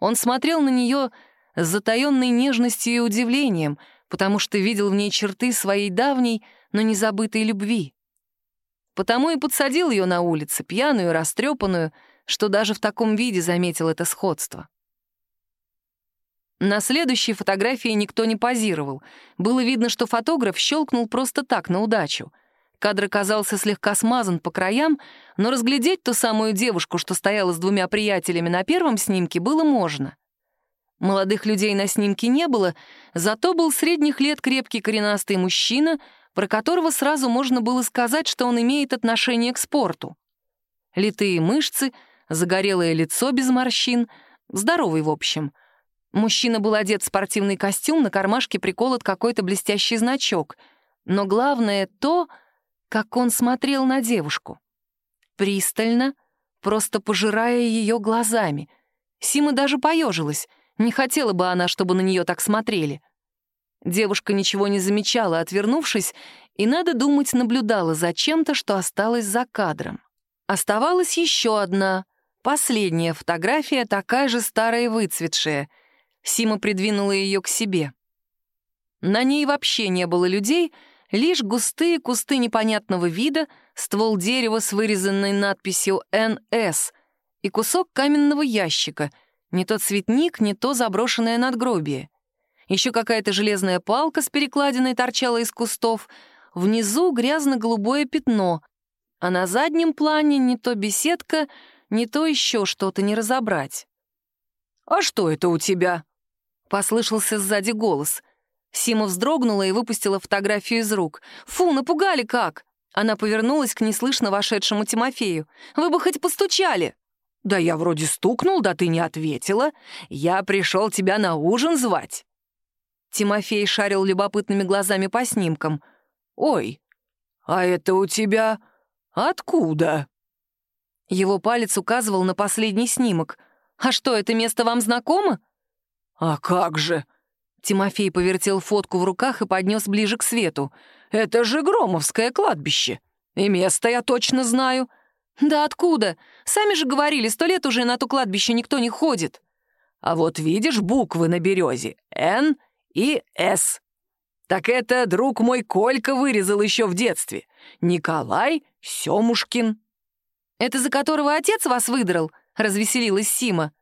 Он смотрел на нее с затаенной нежностью и удивлением — потому что видел в ней черты своей давней, но не забытой любви. Потому и подсадил ее на улице, пьяную растрепанную, что даже в таком виде заметил это сходство. На следующей фотографии никто не позировал. Было видно, что фотограф щелкнул просто так, на удачу. Кадр оказался слегка смазан по краям, но разглядеть ту самую девушку, что стояла с двумя приятелями на первом снимке, было можно — Молодых людей на снимке не было, зато был средних лет крепкий коренастый мужчина, про которого сразу можно было сказать, что он имеет отношение к спорту. Литые мышцы, загорелое лицо без морщин, здоровый в общем. Мужчина был одет в спортивный костюм, на кармашке приколот какой-то блестящий значок. Но главное то, как он смотрел на девушку. Пристально, просто пожирая ее глазами. Сима даже поежилась. Не хотела бы она, чтобы на нее так смотрели. Девушка ничего не замечала, отвернувшись, и, надо думать, наблюдала за чем-то, что осталось за кадром. Оставалась еще одна, последняя фотография, такая же старая и выцветшая. Сима придвинула ее к себе. На ней вообще не было людей, лишь густые кусты непонятного вида, ствол дерева с вырезанной надписью «НС» и кусок каменного ящика — не то цветник, не то заброшенное надгробие. Еще какая-то железная палка с перекладиной торчала из кустов. Внизу грязно-голубое пятно, а на заднем плане не то беседка, не то еще что-то не разобрать. «А что это у тебя?» — послышался сзади голос. Сима вздрогнула и выпустила фотографию из рук. «Фу, напугали как!» Она повернулась к неслышно вошедшему Тимофею. «Вы бы хоть постучали!» «Да я вроде стукнул, да ты не ответила. Я пришел тебя на ужин звать». Тимофей шарил любопытными глазами по снимкам. «Ой, а это у тебя откуда?» Его палец указывал на последний снимок. «А что, это место вам знакомо?» «А как же!» Тимофей повертел фотку в руках и поднес ближе к свету. «Это же Громовское кладбище. И место я точно знаю». «Да откуда? Сами же говорили, сто лет уже на то кладбище никто не ходит». «А вот видишь буквы на березе? Н и С. Так это друг мой Колька вырезал еще в детстве. Николай Семушкин». «Это за которого отец вас выдрал?» — развеселилась Сима.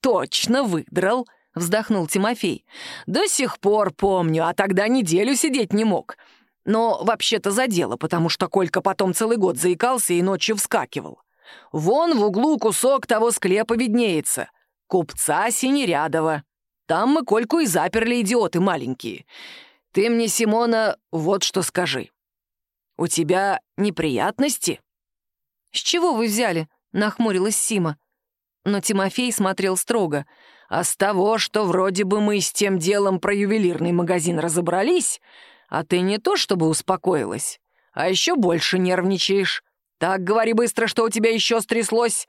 «Точно выдрал», — вздохнул Тимофей. «До сих пор помню, а тогда неделю сидеть не мог. Но вообще-то за дело, потому что Колька потом целый год заикался и ночью вскакивал. Вон в углу кусок того склепа виднеется. Купца Синерядова. Там мы Кольку и заперли, идиоты маленькие. Ты мне, Симона, вот что скажи. У тебя неприятности?» «С чего вы взяли?» — нахмурилась Сима. Но Тимофей смотрел строго. «А с того, что вроде бы мы с тем делом про ювелирный магазин разобрались, а ты не то чтобы успокоилась, а еще больше нервничаешь. Так говори быстро, что у тебя еще стряслось».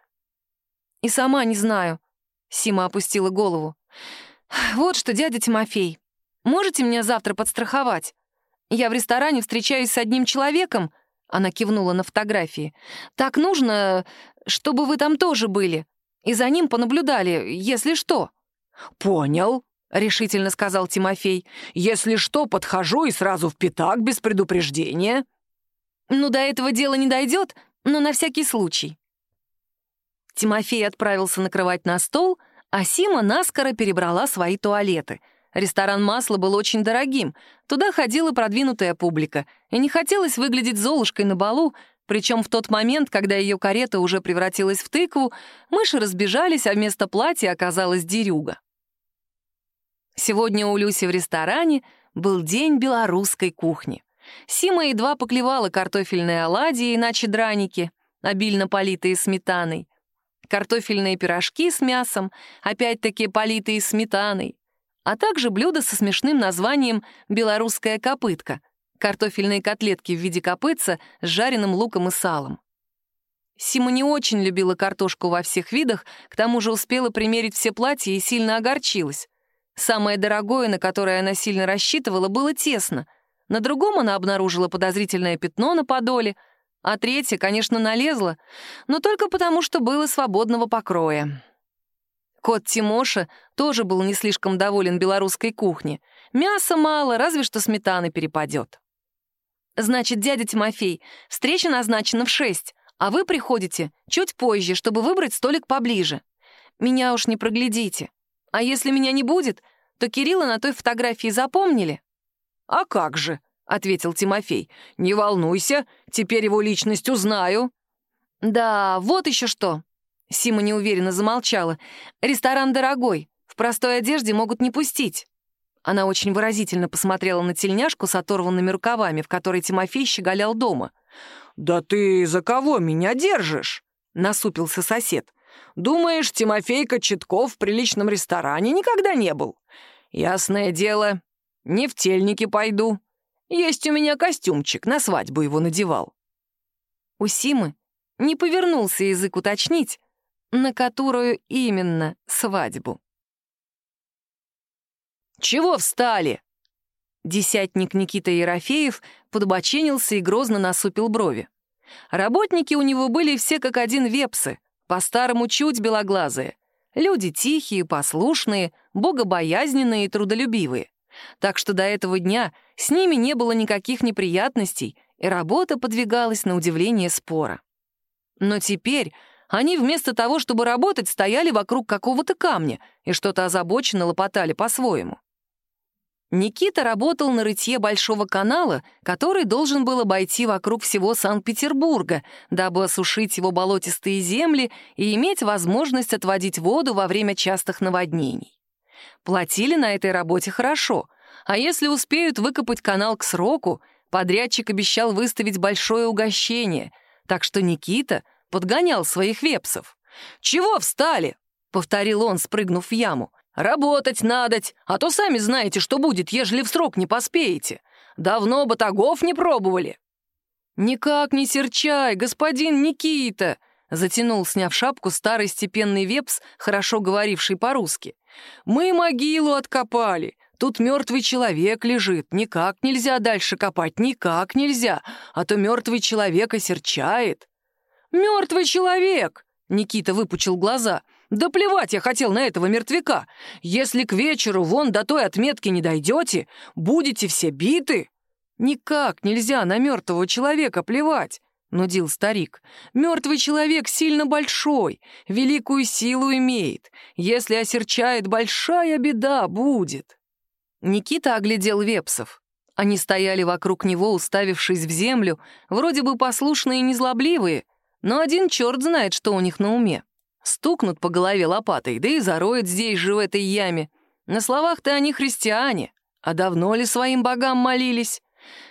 «И сама не знаю», — Сима опустила голову. «Вот что, дядя Тимофей, можете меня завтра подстраховать? Я в ресторане встречаюсь с одним человеком, она кивнула на фотографии. «Так нужно, чтобы вы там тоже были. И за ним понаблюдали, если что». «Понял», — решительно сказал Тимофей. «Если что, подхожу и сразу в пятак без предупреждения». «Ну, до этого дела не дойдет, но на всякий случай». Тимофей отправился накрывать на стол, а Сима наскоро перебрала свои туалеты — Ресторан «Масло» был очень дорогим, туда ходила продвинутая публика, и не хотелось выглядеть золушкой на балу, причем в тот момент, когда ее карета уже превратилась в тыкву, мыши разбежались, а вместо платья оказалась дерюга. Сегодня у Люси в ресторане был день белорусской кухни. Сима едва поклевала картофельные оладьи, иначе драники, обильно политые сметаной. Картофельные пирожки с мясом, опять-таки политые сметаной а также блюдо со смешным названием «белорусская копытка» — картофельные котлетки в виде копытца с жареным луком и салом. Сима не очень любила картошку во всех видах, к тому же успела примерить все платья и сильно огорчилась. Самое дорогое, на которое она сильно рассчитывала, было тесно. На другом она обнаружила подозрительное пятно на подоле, а третье, конечно, налезла, но только потому, что было свободного покроя. Кот Тимоша тоже был не слишком доволен белорусской кухней. Мяса мало, разве что сметаны перепадет. «Значит, дядя Тимофей, встреча назначена в шесть, а вы приходите чуть позже, чтобы выбрать столик поближе. Меня уж не проглядите. А если меня не будет, то Кирилла на той фотографии запомнили?» «А как же?» — ответил Тимофей. «Не волнуйся, теперь его личность узнаю». «Да, вот еще что. Сима неуверенно замолчала. «Ресторан дорогой. В простой одежде могут не пустить». Она очень выразительно посмотрела на тельняшку с оторванными рукавами, в которой Тимофей щеголял дома. «Да ты за кого меня держишь?» — насупился сосед. «Думаешь, Тимофей Кочетков в приличном ресторане никогда не был? Ясное дело, не в тельнике пойду. Есть у меня костюмчик, на свадьбу его надевал». У Симы не повернулся язык уточнить, на которую именно свадьбу. «Чего встали?» Десятник Никита Ерофеев подбоченился и грозно насупил брови. Работники у него были все как один вепсы, по-старому чуть белоглазые. Люди тихие, послушные, богобоязненные и трудолюбивые. Так что до этого дня с ними не было никаких неприятностей, и работа подвигалась на удивление спора. Но теперь они вместо того, чтобы работать, стояли вокруг какого-то камня и что-то озабоченно лопотали по-своему. Никита работал на рытье Большого канала, который должен был обойти вокруг всего Санкт-Петербурга, дабы осушить его болотистые земли и иметь возможность отводить воду во время частых наводнений. Платили на этой работе хорошо, а если успеют выкопать канал к сроку, подрядчик обещал выставить большое угощение, так что Никита подгонял своих вепсов. «Чего встали?» — повторил он, спрыгнув в яму. «Работать надоть, а то сами знаете, что будет, ежели в срок не поспеете. Давно батагов не пробовали». «Никак не серчай, господин Никита!» — затянул, сняв шапку, старый степенный вепс, хорошо говоривший по-русски. «Мы могилу откопали. Тут мертвый человек лежит. Никак нельзя дальше копать, никак нельзя, а то мертвый человек осерчает». «Мертвый человек!» — Никита выпучил глаза. «Да плевать я хотел на этого мертвяка. Если к вечеру вон до той отметки не дойдете, будете все биты». «Никак нельзя на мертвого человека плевать», — нудил старик. «Мертвый человек сильно большой, великую силу имеет. Если осерчает, большая беда будет». Никита оглядел вепсов. Они стояли вокруг него, уставившись в землю, вроде бы послушные и незлобливые, но один черт знает, что у них на уме. Стукнут по голове лопатой, да и зароют здесь же, в этой яме. На словах-то они христиане, а давно ли своим богам молились?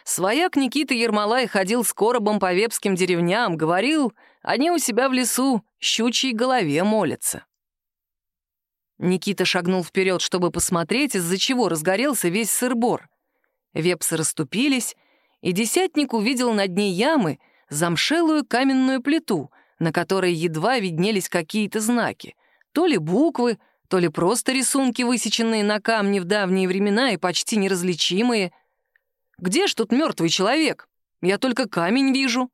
Свояк Никита Ермолай ходил с коробом по вепским деревням, говорил, они у себя в лесу щучьей голове молятся. Никита шагнул вперед, чтобы посмотреть, из-за чего разгорелся весь сырбор. Вепсы расступились, и десятник увидел на дне ямы замшелую каменную плиту, на которой едва виднелись какие-то знаки, то ли буквы, то ли просто рисунки, высеченные на камне в давние времена и почти неразличимые. Где ж тут мертвый человек? Я только камень вижу.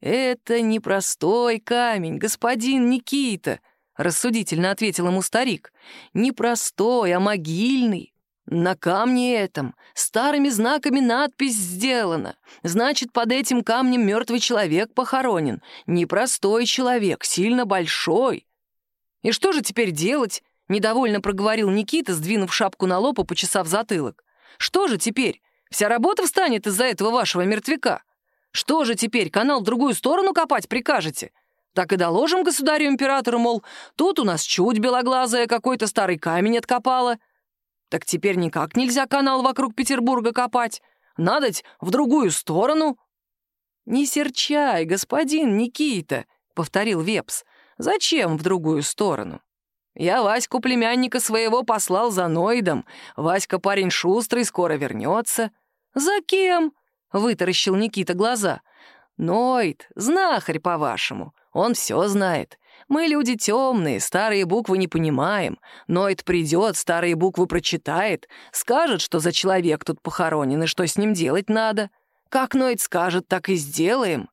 Это непростой камень, господин Никита, рассудительно ответил ему старик. «Не простой, а могильный. На камне этом старыми знаками надпись сделана. Значит, под этим камнем мертвый человек похоронен. Непростой человек, сильно большой». «И что же теперь делать?» — недовольно проговорил Никита, сдвинув шапку на лоб и почесав затылок. «Что же теперь? Вся работа встанет из-за этого вашего мертвяка? Что же теперь, канал в другую сторону копать прикажете? Так и доложим государю-императору, мол, тут у нас чуть белоглазая какой-то старый камень откопала. Так теперь никак нельзя канал вокруг Петербурга копать. Надоть в другую сторону. «Не серчай, господин Никита», — повторил Вепс. «Зачем в другую сторону? Я Ваську племянника своего послал за Ноидом. Васька парень шустрый, скоро вернется». «За кем?» — вытаращил Никита глаза. «Ноид, знахарь, по-вашему. Он все знает. Мы люди темные, старые буквы не понимаем. Но это придет, старые буквы прочитает, скажет, что за человек тут похоронен и что с ним делать надо. Как Ноид скажет, так и сделаем.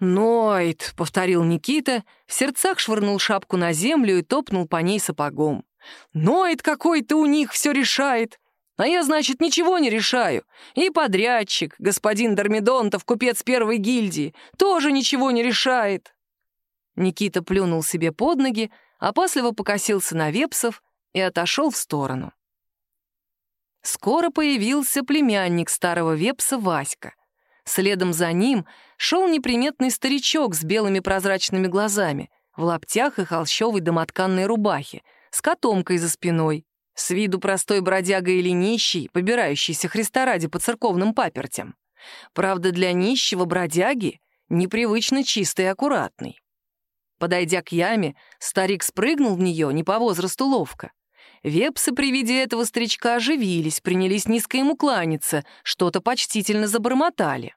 «Ноид», — повторил Никита, в сердцах швырнул шапку на землю и топнул по ней сапогом. «Ноид какой-то у них все решает. А я, значит, ничего не решаю. И подрядчик, господин Дормидонтов, купец первой гильдии, тоже ничего не решает. Никита плюнул себе под ноги, опасливо покосился на вепсов и отошел в сторону. Скоро появился племянник старого вепса Васька. Следом за ним шел неприметный старичок с белыми прозрачными глазами, в лаптях и холщовой домотканной рубахе, с котомкой за спиной. С виду простой бродяга или нищий, побирающийся Христа ради по церковным папертям. Правда, для нищего бродяги непривычно чистый и аккуратный. Подойдя к яме, старик спрыгнул в нее не по возрасту ловко. Вепсы при виде этого старичка оживились, принялись низко ему кланяться, что-то почтительно забормотали.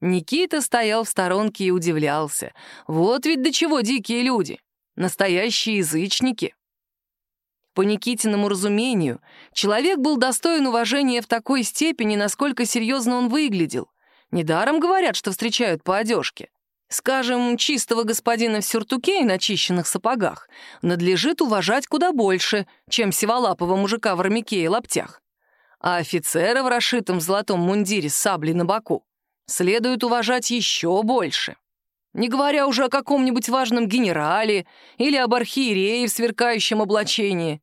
Никита стоял в сторонке и удивлялся. Вот ведь до чего дикие люди. Настоящие язычники. По Никитиному разумению, человек был достоин уважения в такой степени, насколько серьезно он выглядел. Недаром говорят, что встречают по одежке. Скажем, чистого господина в сюртуке и начищенных сапогах надлежит уважать куда больше, чем сиволапого мужика в армяке и лаптях. А офицера в расшитом золотом мундире с саблей на боку следует уважать еще больше. Не говоря уже о каком-нибудь важном генерале или об архиерее в сверкающем облачении.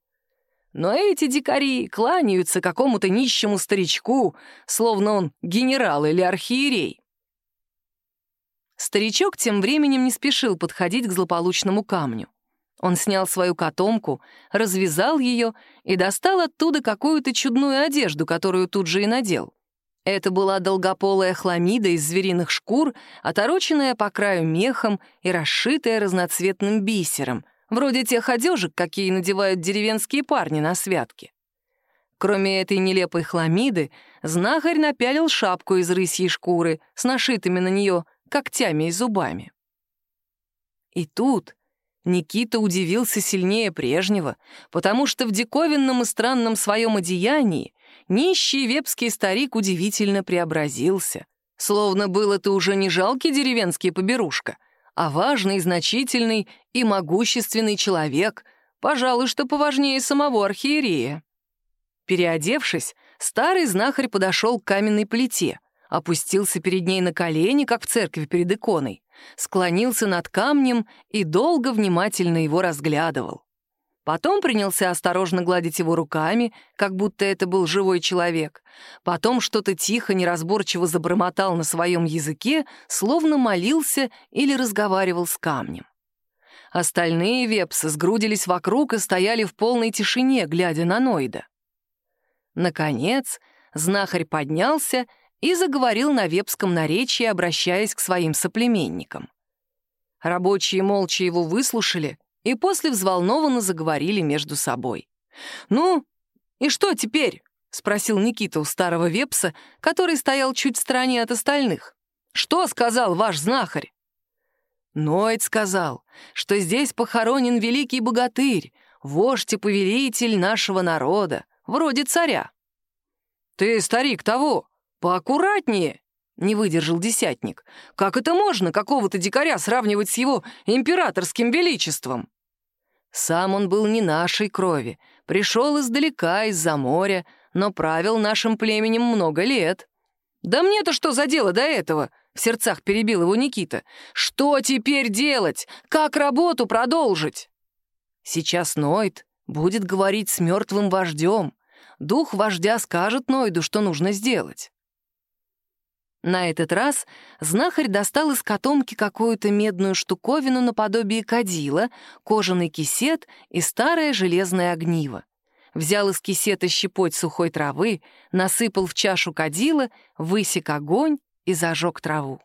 Но эти дикари кланяются какому-то нищему старичку, словно он генерал или архиерей. Старичок тем временем не спешил подходить к злополучному камню. Он снял свою котомку, развязал ее и достал оттуда какую-то чудную одежду, которую тут же и надел. Это была долгополая хламида из звериных шкур, отороченная по краю мехом и расшитая разноцветным бисером, вроде тех одежек, какие надевают деревенские парни на святки. Кроме этой нелепой хламиды, знахарь напялил шапку из рысьей шкуры с нашитыми на нее когтями и зубами. И тут Никита удивился сильнее прежнего, потому что в диковинном и странном своем одеянии нищий вепский старик удивительно преобразился. Словно был это уже не жалкий деревенский поберушка, а важный, значительный и могущественный человек, пожалуй, что поважнее самого архиерея. Переодевшись, старый знахарь подошел к каменной плите, опустился перед ней на колени, как в церкви перед иконой, склонился над камнем и долго внимательно его разглядывал. Потом принялся осторожно гладить его руками, как будто это был живой человек. Потом что-то тихо, неразборчиво забормотал на своем языке, словно молился или разговаривал с камнем. Остальные вепсы сгрудились вокруг и стояли в полной тишине, глядя на Нойда. Наконец, знахарь поднялся и заговорил на вепском наречии, обращаясь к своим соплеменникам. Рабочие молча его выслушали и после взволнованно заговорили между собой. «Ну, и что теперь?» — спросил Никита у старого вепса, который стоял чуть в стороне от остальных. «Что сказал ваш знахарь?» Ноид сказал, что здесь похоронен великий богатырь, вождь и повелитель нашего народа, вроде царя. «Ты, старик, того, поаккуратнее!» — не выдержал десятник. «Как это можно какого-то дикаря сравнивать с его императорским величеством?» Сам он был не нашей крови, пришел издалека, из-за моря, но правил нашим племенем много лет. «Да мне-то что за дело до этого?» — в сердцах перебил его Никита. «Что теперь делать? Как работу продолжить?» Сейчас Нойд будет говорить с мертвым вождем, дух вождя скажет Нойду, что нужно сделать. На этот раз знахарь достал из котомки какую-то медную штуковину наподобие кадила, кожаный кисет и старое железное огниво. Взял из кисета щепоть сухой травы, насыпал в чашу кадила, высек огонь и зажег траву.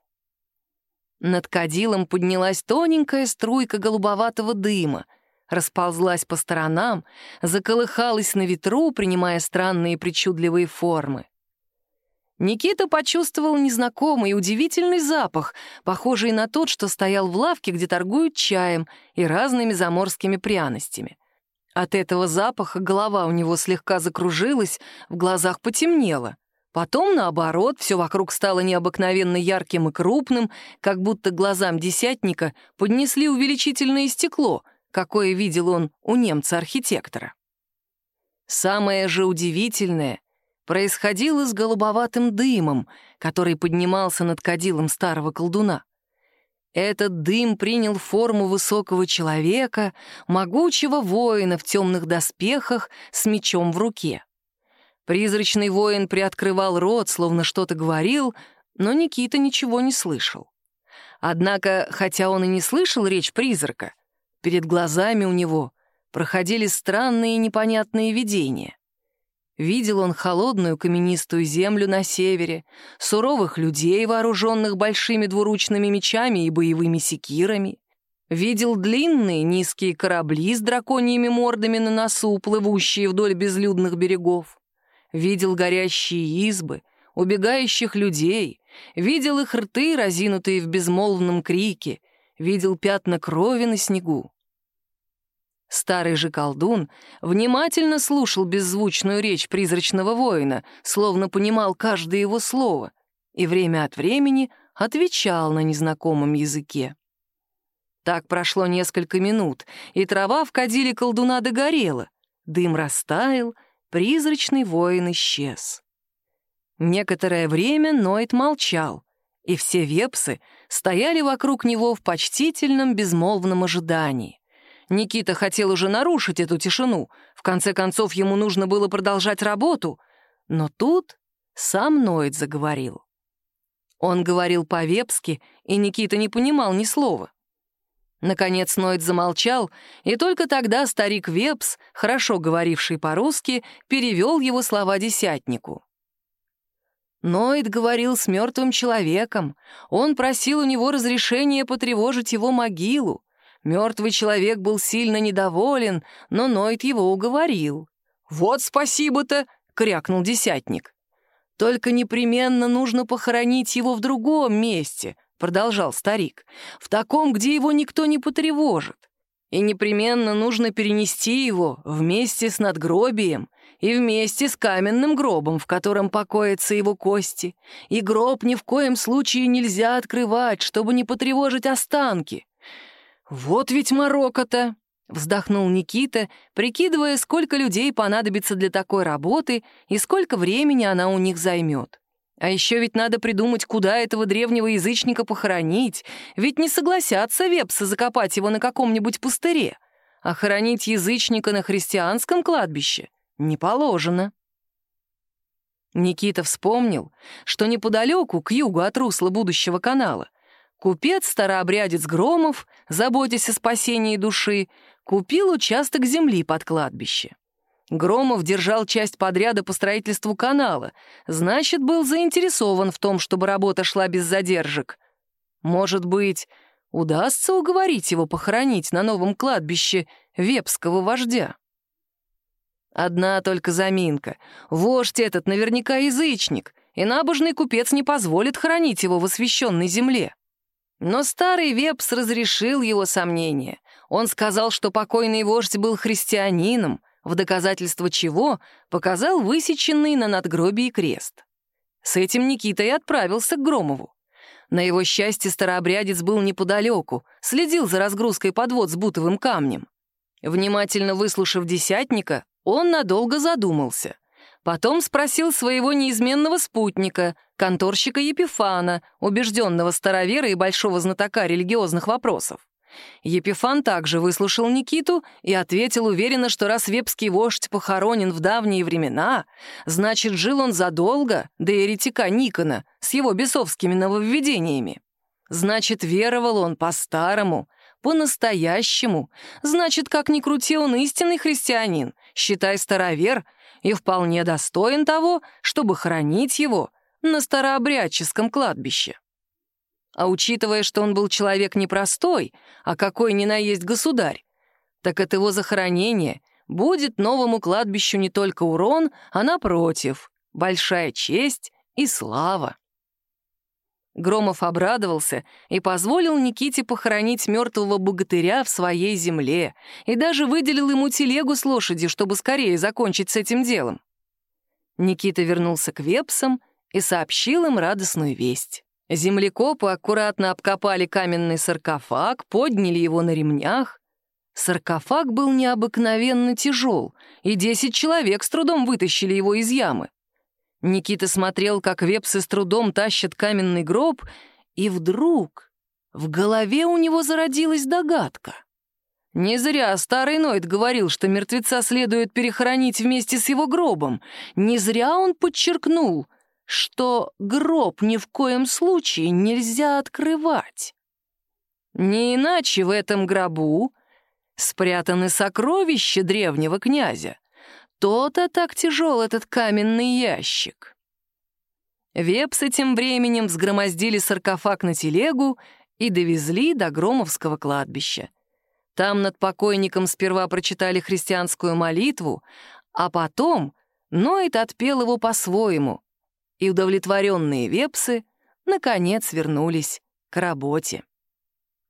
Над кадилом поднялась тоненькая струйка голубоватого дыма — расползлась по сторонам, заколыхалась на ветру, принимая странные причудливые формы. Никита почувствовал незнакомый удивительный запах, похожий на тот, что стоял в лавке, где торгуют чаем и разными заморскими пряностями. От этого запаха голова у него слегка закружилась, в глазах потемнело. Потом, наоборот, все вокруг стало необыкновенно ярким и крупным, как будто глазам десятника поднесли увеличительное стекло — какое видел он у немца-архитектора. Самое же удивительное происходило с голубоватым дымом, который поднимался над кадилом старого колдуна. Этот дым принял форму высокого человека, могучего воина в темных доспехах с мечом в руке. Призрачный воин приоткрывал рот, словно что-то говорил, но Никита ничего не слышал. Однако, хотя он и не слышал речь призрака, Перед глазами у него проходили странные непонятные видения. Видел он холодную каменистую землю на севере, суровых людей, вооруженных большими двуручными мечами и боевыми секирами. Видел длинные низкие корабли с драконьими мордами на носу, плывущие вдоль безлюдных берегов. Видел горящие избы, убегающих людей. Видел их рты, разинутые в безмолвном крике, видел пятна крови на снегу. Старый же колдун внимательно слушал беззвучную речь призрачного воина, словно понимал каждое его слово, и время от времени отвечал на незнакомом языке. Так прошло несколько минут, и трава в кадиле колдуна догорела, дым растаял, призрачный воин исчез. Некоторое время Ноид молчал, и все вепсы стояли вокруг него в почтительном безмолвном ожидании. Никита хотел уже нарушить эту тишину, в конце концов ему нужно было продолжать работу, но тут сам Ноид заговорил. Он говорил по-вепски, и Никита не понимал ни слова. Наконец Ноид замолчал, и только тогда старик Вепс, хорошо говоривший по-русски, перевел его слова десятнику. Ноид говорил с мертвым человеком. Он просил у него разрешения потревожить его могилу. Мертвый человек был сильно недоволен, но Ноид его уговорил. «Вот спасибо-то!» — крякнул десятник. «Только непременно нужно похоронить его в другом месте», — продолжал старик, «в таком, где его никто не потревожит. И непременно нужно перенести его вместе с надгробием и вместе с каменным гробом, в котором покоятся его кости. И гроб ни в коем случае нельзя открывать, чтобы не потревожить останки. Вот ведь морока-то! Вздохнул Никита, прикидывая, сколько людей понадобится для такой работы и сколько времени она у них займет. А еще ведь надо придумать, куда этого древнего язычника похоронить, ведь не согласятся вепсы закопать его на каком-нибудь пустыре. А хоронить язычника на христианском кладбище не положено. Никита вспомнил, что неподалеку, к югу от русла будущего канала, купец-старообрядец Громов, заботясь о спасении души, купил участок земли под кладбище. Громов держал часть подряда по строительству канала, значит, был заинтересован в том, чтобы работа шла без задержек. Может быть, удастся уговорить его похоронить на новом кладбище вепского вождя? Одна только заминка. Вождь этот наверняка язычник, и набожный купец не позволит хоронить его в освященной земле. Но старый Вепс разрешил его сомнения. Он сказал, что покойный вождь был христианином, в доказательство чего показал высеченный на надгробии крест. С этим Никита и отправился к Громову. На его счастье старообрядец был неподалеку, следил за разгрузкой подвод с бутовым камнем. Внимательно выслушав десятника, он надолго задумался. Потом спросил своего неизменного спутника, конторщика Епифана, убежденного старовера и большого знатока религиозных вопросов. Епифан также выслушал Никиту и ответил уверенно, что раз вепский вождь похоронен в давние времена, значит, жил он задолго до еретика Никона с его бесовскими нововведениями. Значит, веровал он по-старому, по-настоящему. Значит, как ни крути, он истинный христианин, считай старовер, и вполне достоин того, чтобы хранить его на старообрядческом кладбище. А учитывая, что он был человек непростой, а какой ни на есть государь, так от его захоронения будет новому кладбищу не только урон, а напротив, большая честь и слава. Громов обрадовался и позволил Никите похоронить мертвого богатыря в своей земле и даже выделил ему телегу с лошадью, чтобы скорее закончить с этим делом. Никита вернулся к вепсам и сообщил им радостную весть. Землекопы аккуратно обкопали каменный саркофаг, подняли его на ремнях. Саркофаг был необыкновенно тяжел, и десять человек с трудом вытащили его из ямы. Никита смотрел, как вепсы с трудом тащат каменный гроб, и вдруг в голове у него зародилась догадка. Не зря старый Ноид говорил, что мертвеца следует перехоронить вместе с его гробом. Не зря он подчеркнул — что гроб ни в коем случае нельзя открывать. Не иначе в этом гробу спрятаны сокровища древнего князя. То-то так тяжел этот каменный ящик. Вепсы тем временем взгромоздили саркофаг на телегу и довезли до Громовского кладбища. Там над покойником сперва прочитали христианскую молитву, а потом Ноид отпел его по-своему, и удовлетворенные вепсы наконец вернулись к работе.